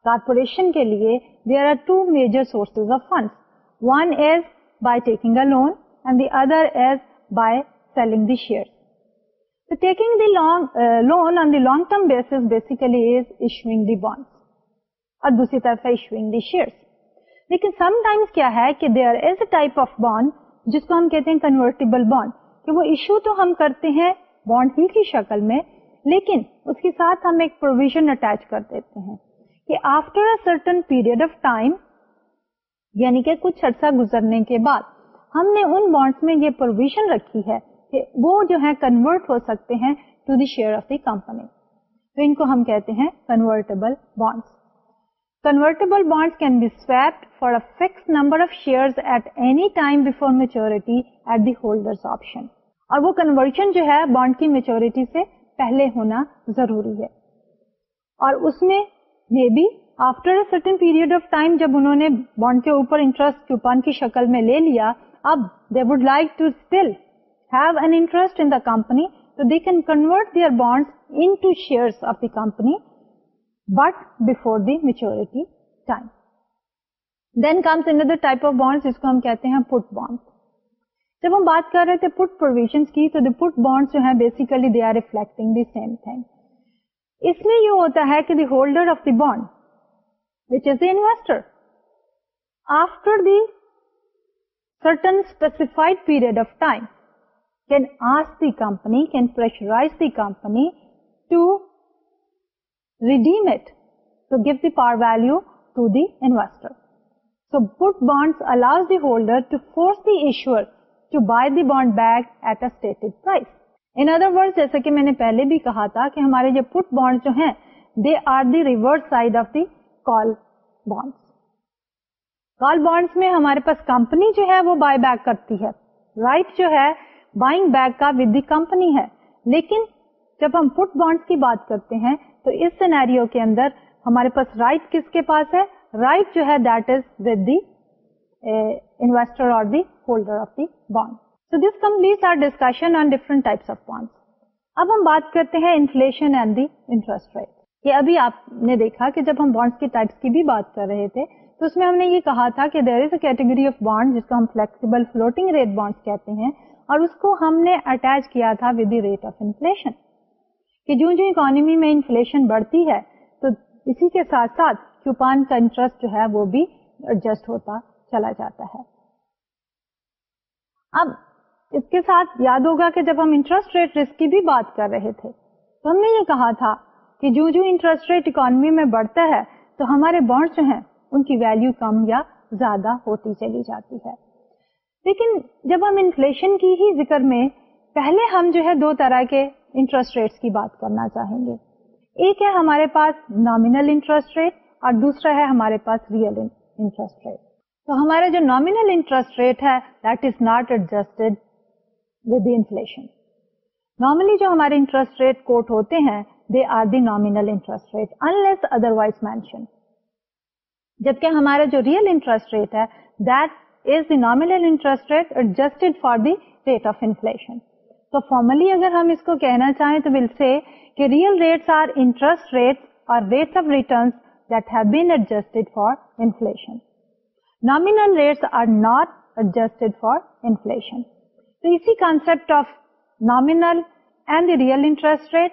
کارپوریشن کے لیے there are two major sources of funds One is by taking a loan and the other is by selling the shares. Taking the loan on the long term basis basically is issuing the bond اور دوسری طرف issuing the share لیکن some times کیا ہے کہ there is a type of bond جس کو ہم کہتے ہیں کنورٹیبل بانڈ کہ وہ ایشو تو ہم کرتے ہیں بانڈ ہی کی شکل میں لیکن اس کے ساتھ ہم ایک پروویژن اٹیچ کر دیتے ہیں کہ after a certain period of time یعنی کہ کچھ عرصہ گزرنے کے بعد ہم نے ان بانڈس میں یہ پروویژن رکھی ہے کہ وہ جو ہے کنورٹ ہو سکتے ہیں to the share of the company تو ان کو ہم کہتے ہیں convertible bonds convertible bonds can be swapped for a fix number of share at any time before maturity at the holder option اور وہ کنورژن جو ہے بانڈ کی میچورٹی سے پہلے ہونا ضروری ہے. اور اس میں may be after a certain period of time جب انہوں نے بانڈ کے اوپر انٹرسٹ کوپن کی شکل میں لے لیا اب they would like to still have an interest in the company تو they can convert their bond into share of the company but before the maturity time then comes in type of bond جس کو ہم کہتے ہیں پٹ bond جب ہم بات کر رہے تھے پٹ پروویژ کی تو پٹ بانڈ جو ہے basically they are reflecting the same thing اس میں یہ ہوتا ہے کہ the holder of the bond which is the investor after the certain specified period of time can ask the company, can pressurize the company to redeem it, to give the par value to the investor. So put bonds allows the holder to force the issuer to buy the bond back at a price in other word جیسے کہ میں نے پہلے بھی کہا تھا کہ ہمارے جو پٹ بانڈ جو ہیں they are the reverse side of the call bond call bonds میں ہمارے پاس کمپنی جو ہے وہ بائی بیک کرتی ہے. رائٹ right جو ہے بائنگ بیک کا ود دی کمپنی ہے. لیکن جب ہم پٹ بانڈس کی بات کرتے ہیں، تو اس سینیریو کے اندر ہمارے پاس رائٹ right کس کے پاس ہے؟ رائٹ right جو ہے that is with the investor اور the holder of the bond so this complete our discussion on different types of bond اب ہم بات کرتے ہیں inflation and the interest rate یہ ابھی آپ نے دیکھا کہ جب ہم بانڈس کی ٹائپس کی بھی بات کر رہے تھے، تو اس میں ہم نے یہ کہا تھا کہ there is a category of bond جس کو ہم فلیکسیبل فلوٹنگ ریٹ بانڈ کہتے ہیں، اور اس کو ہم نے اٹیچ کیا تھا with the rate of inflation کہ جو جو اکانمی میں انفلشن بڑھتی ہے، تو اسی کے ساتھ ساتھ کیوپان کا انٹرسٹ جو ہے وہ بھی ایڈجسٹ ہوتا چلا جاتا ہے۔ اب اس کے ساتھ یاد ہوگا کہ جب ہم انٹرسٹ ریٹ رسک کی بھی بات کر رہے تھے، تو ہم نے یہ کہا تھا کہ جو جو انٹرسٹ ریٹ اکانمی میں بڑھتا ہے، تو ہمارے بانڈ جو ہیں، ان کی ویلو کم یا زیادہ ہوتی چلی جاتی ہے۔ لیکن جب ہم انفلشن کی ہی ذکر میں پہلے ہم جو ہے دو طرح کے انٹرسٹ ریٹس کی بات کرنا چاہیں گے۔ ایک ہے ہمارے پاس نامنل انٹرسٹ ریٹ اور دوسرا ہے ہمارے پاس ریئل انٹرسٹ ریٹ تو ہمارا جو نامنل انٹرسٹ ریٹ ہے that is not adjusted with inflation normally جو ہمارے انٹرسٹ ریٹ کوٹ ہوتے ہیں they are the nominal interest rate unless otherwise mention جبکہ ہمارا جو ریئل انٹرسٹ ریٹ ہے that is the nominal interest rate adjusted for the rate of inflation تو formally اگر ہم اس کو کہنا چاہیں تو ول سے کہ real rates are interest rate اور rates of returns that have been adjusted for inflation nominal rates are not adjusted for inflation. So اسی concept of nominal and the real interest rate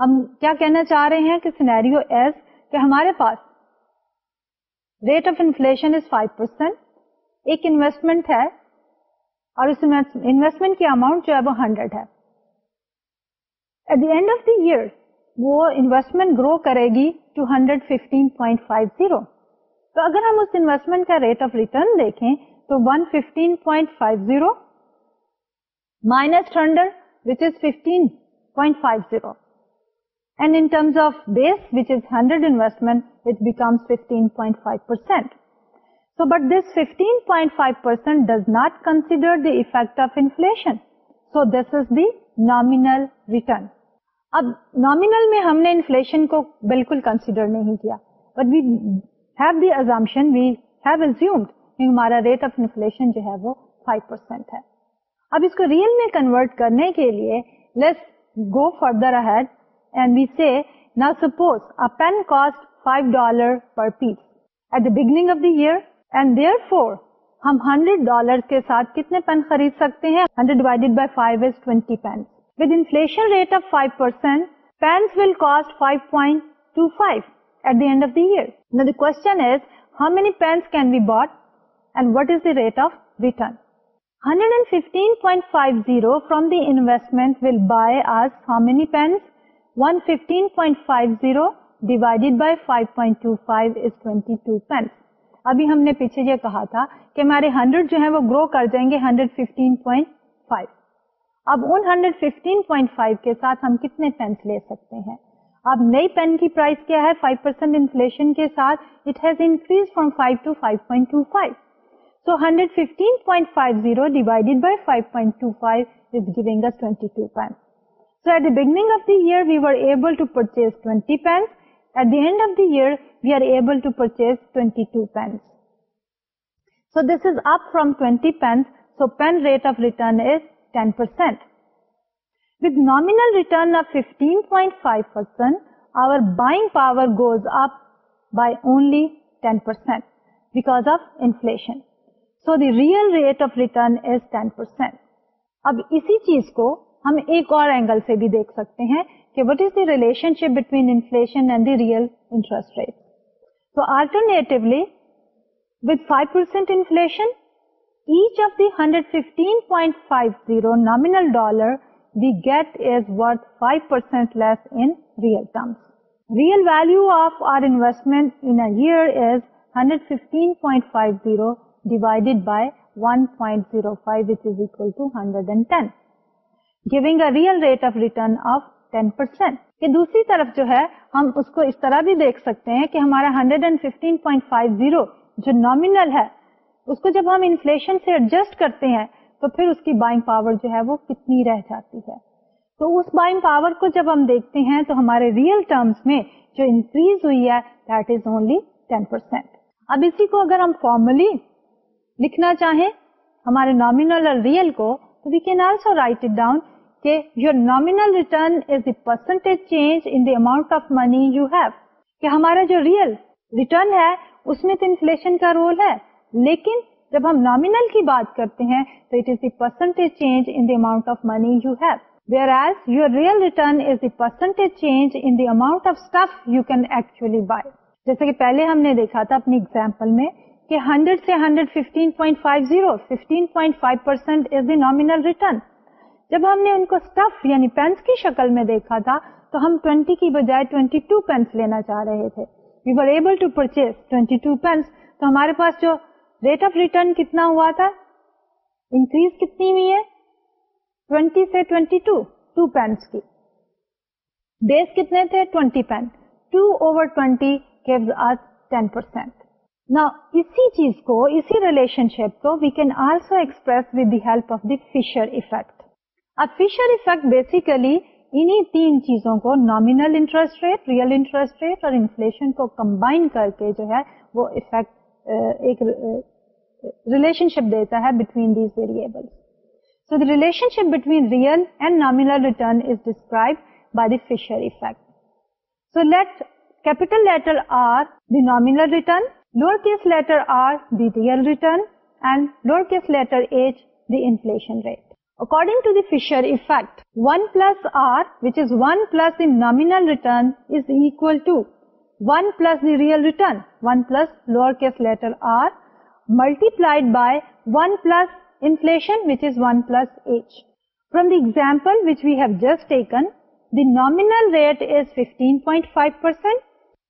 ہم کیا کہنا چاہ رہے ہیں کہ سینیریو ایس کہ ہمارے پاس rate of inflation is five percent ایک انویسٹمنٹ ہے اور اس انویسٹمنٹ کی اماؤنٹ جو ہے وہ ہنڈریڈ ہے۔ At the end of the year وہ انویسٹمنٹ گرو کرے گی to hundred fifteen point five zero تو اگر ہم اس انویسٹمنٹ کا ریٹ آف ریٹرن دیکھیں تو 115.50 minus hundred which is 15.50 and in terms of base which is hundred investment it becomes 15.5 percent so but this 15.5 percent does not consider the effect of inflation so this is the nominal return اب nominal میں ہم نے inflation کو بالکل consider نہیں کیا. But we have the assumption we have assumed ہمارا rate of inflation جو ہے وہ 5 پرسینٹ ہے. اب اس کو ریئل میں کنورٹ کرنے کے لیے let's go further ahead and we see نا suppose a pen cost five dollar per piece at the beginning of the year and therefore ہم ہنڈریڈ ڈالر کے ساتھ کتنے پین خرید سکتے ہیں hundred divided by five is twenty pen with inflation rate of five percent pens will cost five point two five at the end of the year the question is how many pens can be bought and what is the rate of return 115.50 from the investment will buy us how many pens? 115.50 divided by 5.25 is 22 pens. ابھی ہم نے پیچھے یہ کہا تھا کہ ہمارے 100 جو ہیں وہ گرو کر جائیں گے 115.5 اب ان 115.5 کے ساتھ ہم کتنے پینس لے سکتے ہیں اب نئی پین کی پرائس کیا ہے 5% پرسینٹ انفلشن کے ساتھ it has increase from 5 to 5.25 So 115.50 divided by 5.25 is giving us 22 pence. So at the beginning of the year, we were able to purchase 20 pence. At the end of the year, we are able to purchase 22 pence. So this is up from 20 pence. So pen rate of return is 10%. With nominal return of 15.5%, our buying power goes up by only 10% because of inflation. So the real rate of return is ten percent اب اسی چیز کو ہم ایک اور angle سے بھی دیکھ سکتے ہیں کہ what is the relationship between inflation and the real interest rate تو alternatively with five percent inflation each of the hundred fifteen point five zero nominal dollar we get is worth five percent less in real terms real value of our investment in year is hundred fifteen point five zero divided by 1.05 which is equal to 110 giving a real rate of return of 10%. کہ دوسری طرف جو ہے، ہم اس کو اس طرح بھی دیکھ سکتے ہیں کہ ہمارا 115.50 جو نامنل ہے، اس کو جب ہم انفلیشن سے ایڈجسٹ کرتے ہیں، تو پھر اس کی بائنگ پاور جو ہے وہ کتنی رہ جاتی ہے تو اس بائنگ پاور کو جب ہم دیکھتے ہیں، تو ہمارے ریئل ٹرمز میں جو انکریز ہوئی ہے دیٹ از اونلی 10%. اب اسی کو اگر ہم فارملی لکھنا چاہیں، ہمارے نامنل اور ریئل کو، تو we can also write it down کہ your nominal return is the percentage change in the amount of money you have کہ ہمارا جو ریئل ریٹرن ہے، اس میں تو انفلشن کا رول ہے. لیکن جب ہم نامنل کی بات کرتے ہیں، تو it is the percentage change in the amount of money you have whereas your real return is the percentage change in the amount of stuff you can actually buy جیسے کہ پہلے ہم نے دیکھا تھا اپنی اگزامپل میں کہ 100 سے 115.50 15.5 percent is the nominal return جب ہم نے ان کو اسٹف یعنی پینس کی شکل میں دیکھا تھا، تو ہم 20 کی بجائے 22 پینس لینا چاہ رہے تھے۔ We were able to purchase 22 pens تو ہمارے پاس جو ریٹ آف ریٹرن کتنا ہوا تھا؟ انکریز کتنی ہوئی ہے؟ 20 سے 22 2 پینس کی۔ بیس کتنے تھے؟ 20 pen 2 over 20 gives us 10 percent نا اسی چیز کو، اسی ریلیشن شپ کو we can also express with the help of the Fisher effect اب فیشر افیکٹ بیسیکلی انہیں تین چیزوں کو nominal interest rate real interest rate اور انفلشن کو کمبائن کر کے جو ہے وہ افیکٹ uh, ایک uh, ریلیشن شپ دیتا ہے between these variable so the relationship between real and nominal return is describe by the Fisher effect so let capital letter R the nominal return Lowercase letter r, the real return, and lowercase letter h, the inflation rate. According to the Fisher effect, 1 plus r, which is 1 plus the nominal return, is equal to 1 plus the real return, 1 plus lowercase letter r, multiplied by 1 plus inflation, which is 1 plus h. From the example which we have just taken, the nominal rate is 15.5%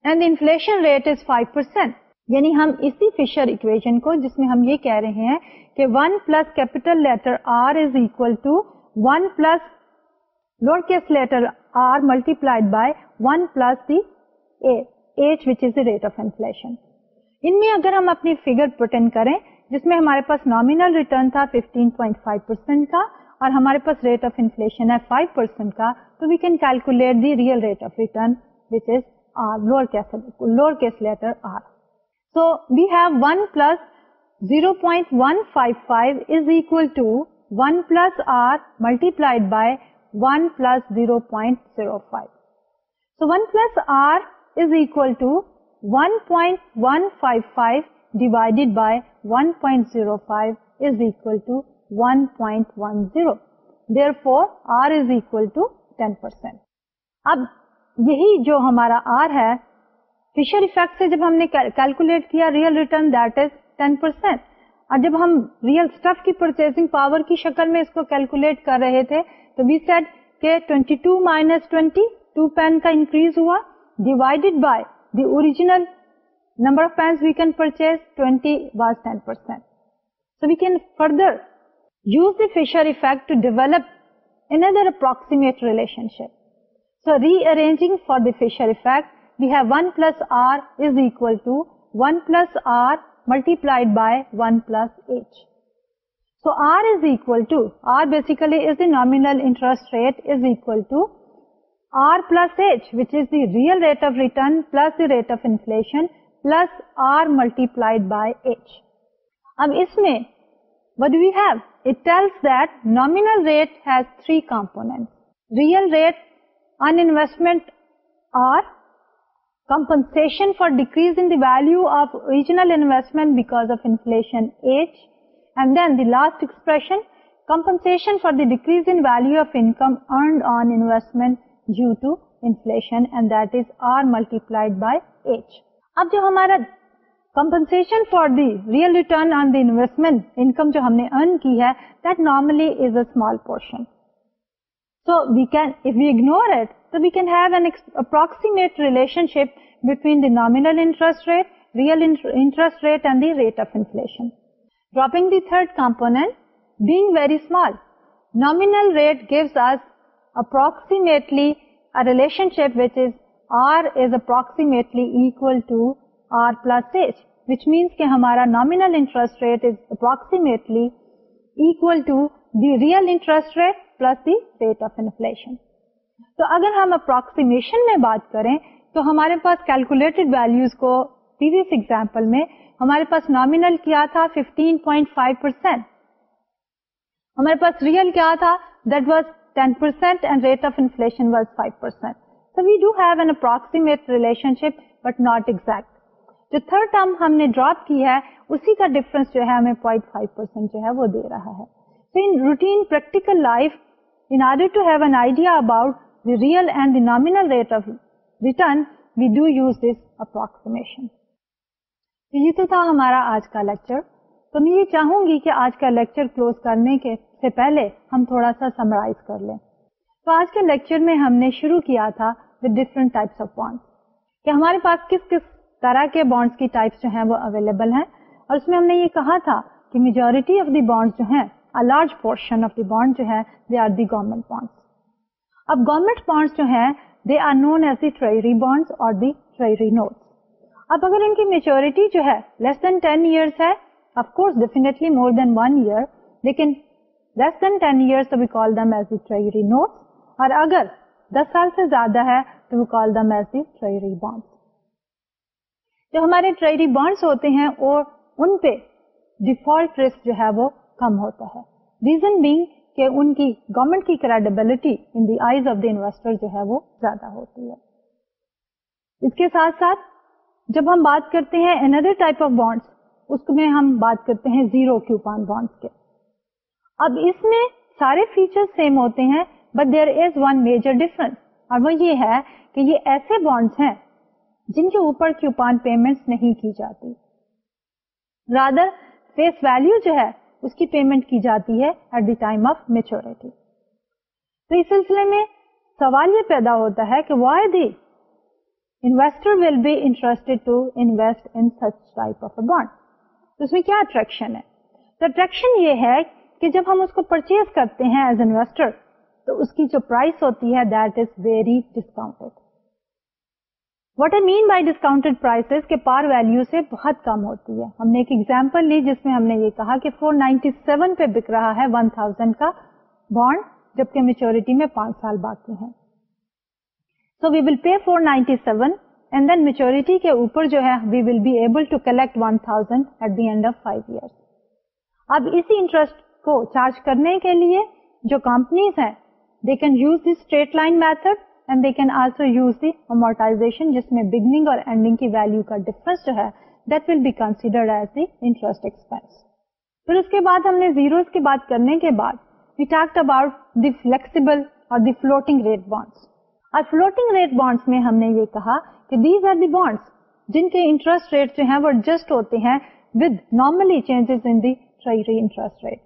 and the inflation rate is 5%. یعنی ہم اسی فشر equation کو جس میں ہم یہ کہہ رہے ہیں کہ one plus capital letter R is equal to one plus lowercase letter R multiplied by one plus the H which is the rate of inflation ان میں اگر ہم اپنی فیگر پرٹین کریں، جس میں ہمارے پاس نامنل ریٹرن تھا 15.5 پرسینٹ کا اور ہمارے پاس ریٹ آف انفلشن ہے 5 پرسینٹ کا، تو we can calculate the real rate of return which is R lower lowercase letter R so we have one plus zero point one five five is equal to one plus R multiplied by one plus zero point zero five so one plus R is equal to one point one five five divided by one point zero five is equal to 1.10 therefore R is equal to 10%. اب یہی جو ہمارا are ہے Fisher effect سے جب ہم نے calculate کیا real return that is ten percent اور جب ہم ریئل اسٹف کی پرچیزنگ پاور کی شکل میں اس کو کیلکولیٹ کر رہے تھے تو وی سیٹ کہ 22 مائنس ٹوینٹی ٹو پین کا انکریز ہوا divided by the original number of pens we can purchase 20 was 10 percent so we can further use the Fisher effect to develop another approximate relationship. So rearranging for the Fisher effect, we have 1 plus R is equal to 1 plus R multiplied by 1 plus H. So R is equal to, R basically is the nominal interest rate is equal to R plus H, which is the real rate of return plus the rate of inflation plus R multiplied by H. اب اس میں what do we have? It tells that nominal rate has three components. Real rate on investment R, compensation for decrease in the value of original investment because of inflation H, and then the last expression, compensation for the decrease in value of income earned on investment due to inflation, and that is R multiplied by H. اب جو ہمارا compensation for the real return on the investment income جو ہم نے earn کی ہے that normally is a small portion so we can if we ignore it تو we can have an approximate relationship between the nominal interest rate real interest rate and the rate of inflation dropping the third component being very small nominal rate gives us approximately a relationship which is R is approximately equal to R plus H. which means کہ ہمارا nominal interest rate is approximately equal to the real interest rate plus the rate of inflation. تو اگر ہم approximation میں بات کریں، تو ہمارے پاس کیلکولیٹڈ ویلوز کو پریویس ایگزامپل میں ہمارے پاس نامنل کیا تھا 15.5 پرسینٹ ہمارے پاس ریئل کیا تھا that was 10 percent and rate of inflation was 5 percent so we do have an approximate relationship but not exact جو تھرڈ ٹرم ہم نے ڈراپ کی ہے، اسی کا ڈفرنس جو ہے ہمیں پوائنٹ فائیو پرسینٹ جو ہے وہ دے رہا ہے۔ تو in routine practical life in order to have an idea about the real and the nominal rate of return we do use this approximation یہ تو تھا ہمارا آج کا لیکچر تو میں یہ چاہوں گی کہ آج کا لیکچر کلوز کرنے کے سے پہلے ہم تھوڑا سا سمرائز کر لیں. تو آج کے لیکچر میں ہم نے شروع کیا تھا with different types of bond کہ ہمارے پاس کس کس طرح کے بانڈس کی ٹائپس جو ہیں وہ اویلیبل ہیں. اور اس میں ہم نے یہ کہا تھا کہ میجورٹی آف دی بانڈ جو ہیں large portion of the bond جو ہے they are the government bonds اب گورمنٹ بانڈس جو ہیں they are known as the treasury bonds اور دی ٹریری نوٹس اب اگر ان کی میچورٹی جو ہے لیس دین ٹین ایئرس ہے of course definitely more than one year لیکن less than ten years we call them as the treasury notes اور اگر دس سال سے زیادہ ہے تو وی call them as the treasury bonds جو ہمارے ٹریڈی بانڈس ہوتے ہیں اور ان پہ ڈیفالٹ رسک جو ہے وہ کم ہوتا ہے. ریزن بینگ کہ ان کی گورنمنٹ کی credibility in the eyes of the investor جو ہے وہ زیادہ ہوتی ہے۔ اس کے ساتھ ساتھ جب ہم بات کرتے ہیں اندر ٹائپ آف بانڈس اس میں ہم بات کرتے ہیں زیرو کیوپان بانڈس کے۔ اب اس میں سارے فیچر سیم ہوتے ہیں but there is one major difference اور وہ یہ ہے کہ یہ ایسے بانڈس ہیں جن کے اوپر کیوپان پیمنٹ نہیں کی جاتی۔ رادر فیس ویلو جو ہے اس کی پیمنٹ کی جاتی ہے at the time of maturity تو اس سلسلے میں سوال یہ پیدا ہوتا ہے کہ why the investor will be interested to invest in such type of a bond اس میں کیا اٹریکشن ہے؟ تو اٹریکشن یہ ہے کہ جب ہم اس کو پرچیز کرتے ہیں ایز انویسٹر تو اس کی جو پرائس ہوتی ہے that is very discounted what I mean by discounted prices کے پار ویلو سے بہت کم ہوتی ہے ہم نے ایک ایگزامپل لی جس میں ہم نے یہ کہا کہ 497 پہ بک رہا ہے 1000 کا بانڈ جبکہ میچورٹی میں پانچ سال باقی ہیں so we will pay four ninety seven and then maturity کے اوپر جو ہے we will be able to collect one thousand at the end of five year اب اسی انٹرسٹ کو چارج کرنے کے لیے جو کمپنیز ہیں they can use the straight line method and they can also use the amortization جس میں بگننگ اور اینڈنگ کی ویلو کا ڈفرنس جو ہے that will be considered as the interest expense پھر اس کے بعد ہم نے زیروز کی بات کرنے کے بعد we talk about the flexible اور دی فلوٹنگ ریٹ بانڈس اور فلوٹنگ ریٹ بانڈس میں ہم نے یہ کہا کہ دیز آر دی بانڈس جن کے انٹرسٹ ریٹ جو ہیں وہ ایڈجسٹ ہوتے ہیں with normally changes in the treasury interest rate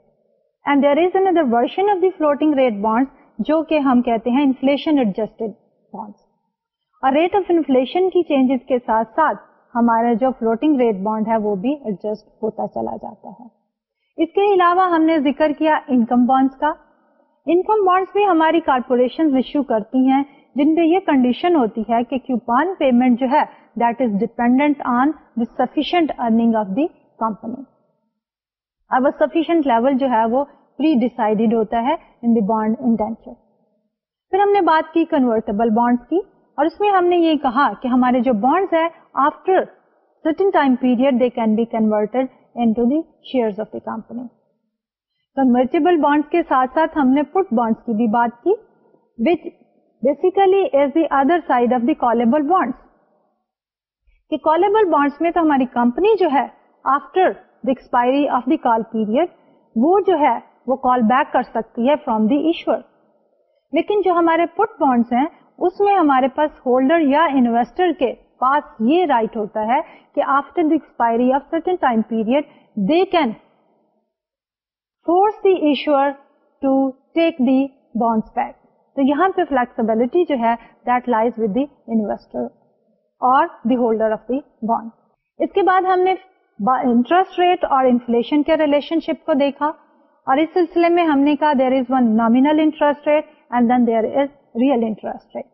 and there is another version of the floating rate bonds جو کہ ہم کہتے ہیں انفلشن ایڈجسٹڈ بانڈس اور ریٹ آف انفلشن کی چینجز کے ساتھ ساتھ ہمارا جو فلوٹنگ ریٹ بانڈ ہے وہ بھی ایڈجسٹ ہوتا چلا جاتا ہے۔ اس کے علاوہ ہم نے ذکر کیا انکم بانڈس کا۔ انکم بانڈس بھی ہماری کارپوریشن ایشو کرتی ہیں، جن پہ یہ کنڈیشن ہوتی ہے کہ کیوپان پیمنٹ جو ہے that is dependent on the sufficient earning of the company اب سفیشینٹ لیول جو ہے وہ پری ڈیسائڈیڈ ہوتا ہے ان دی بانڈ انٹینشن پھر ہم نے بات کی کنورٹیبل بانڈس کی اور اس میں ہم نے یہ کہا کہ ہمارے جو بانڈس ہے after certain time period they can be converted into the share of the company convertible bonds کے ساتھ ساتھ ہم نے پٹ بانڈس کی بھی بات کی which basically is the other side of the callable bonds کہ کالبل بانڈس میں تو ہماری کمپنی جو ہے after the expiry of the call period وہ جو ہے وہ کال بیک کر سکتی ہے فرام دی ایشور لیکن جو ہمارے پٹ بانڈس ہیں، اس میں ہمارے پاس ہولڈر یا انویسٹر کے پاس یہ رائٹ right ہوتا ہے کہ after the expiry of certain time period they can force the issuer to take the bonds back تو یہاں پہ فلیکسیبلٹی جو ہے that lies with the investor اور the holder of the bond اس کے بعد ہم نے انٹرسٹ ریٹ اور انفلشن کے ریلیشن شپ کو دیکھا۔ اور اس سلسلے میں ہم نے کہا there is one nominal interest rate and then there is real interest rate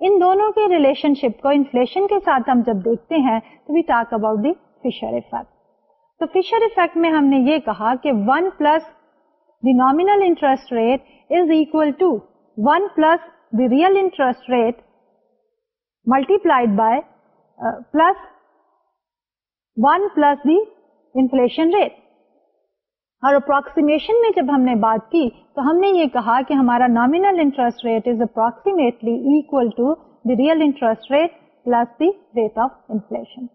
ان دونوں کے ریلیشن شپ کو انفلشن کے ساتھ ہم جب دیکھتے ہیں تو وی ٹاک اباؤٹ دی فشر افیکٹ تو فشر افیکٹ میں ہم نے یہ کہا کہ one plus the nominal interest rate is equal to one plus the real interest rate multiplied by plus one plus the inflation rate اور اپروکسیمیشن میں جب ہم نے بات کی تو ہم نے یہ کہا کہ ہمارا nominal interest rate is approximately equal to the real interest rate plus the rate of inflation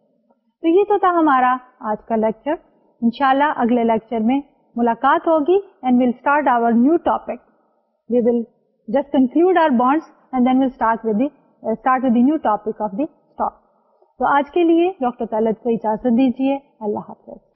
تو یہ تو تھا ہمارا آج کا لیکچر انشاءاللہ اگلے لیکچر میں ملاقات ہوگی and will start our new topic we will just conclude our bonds and then will start with start with the new topic of the stock تو آج کے لیے ڈاکٹر طلت کو اجازت دیجیے اللہ حافظ.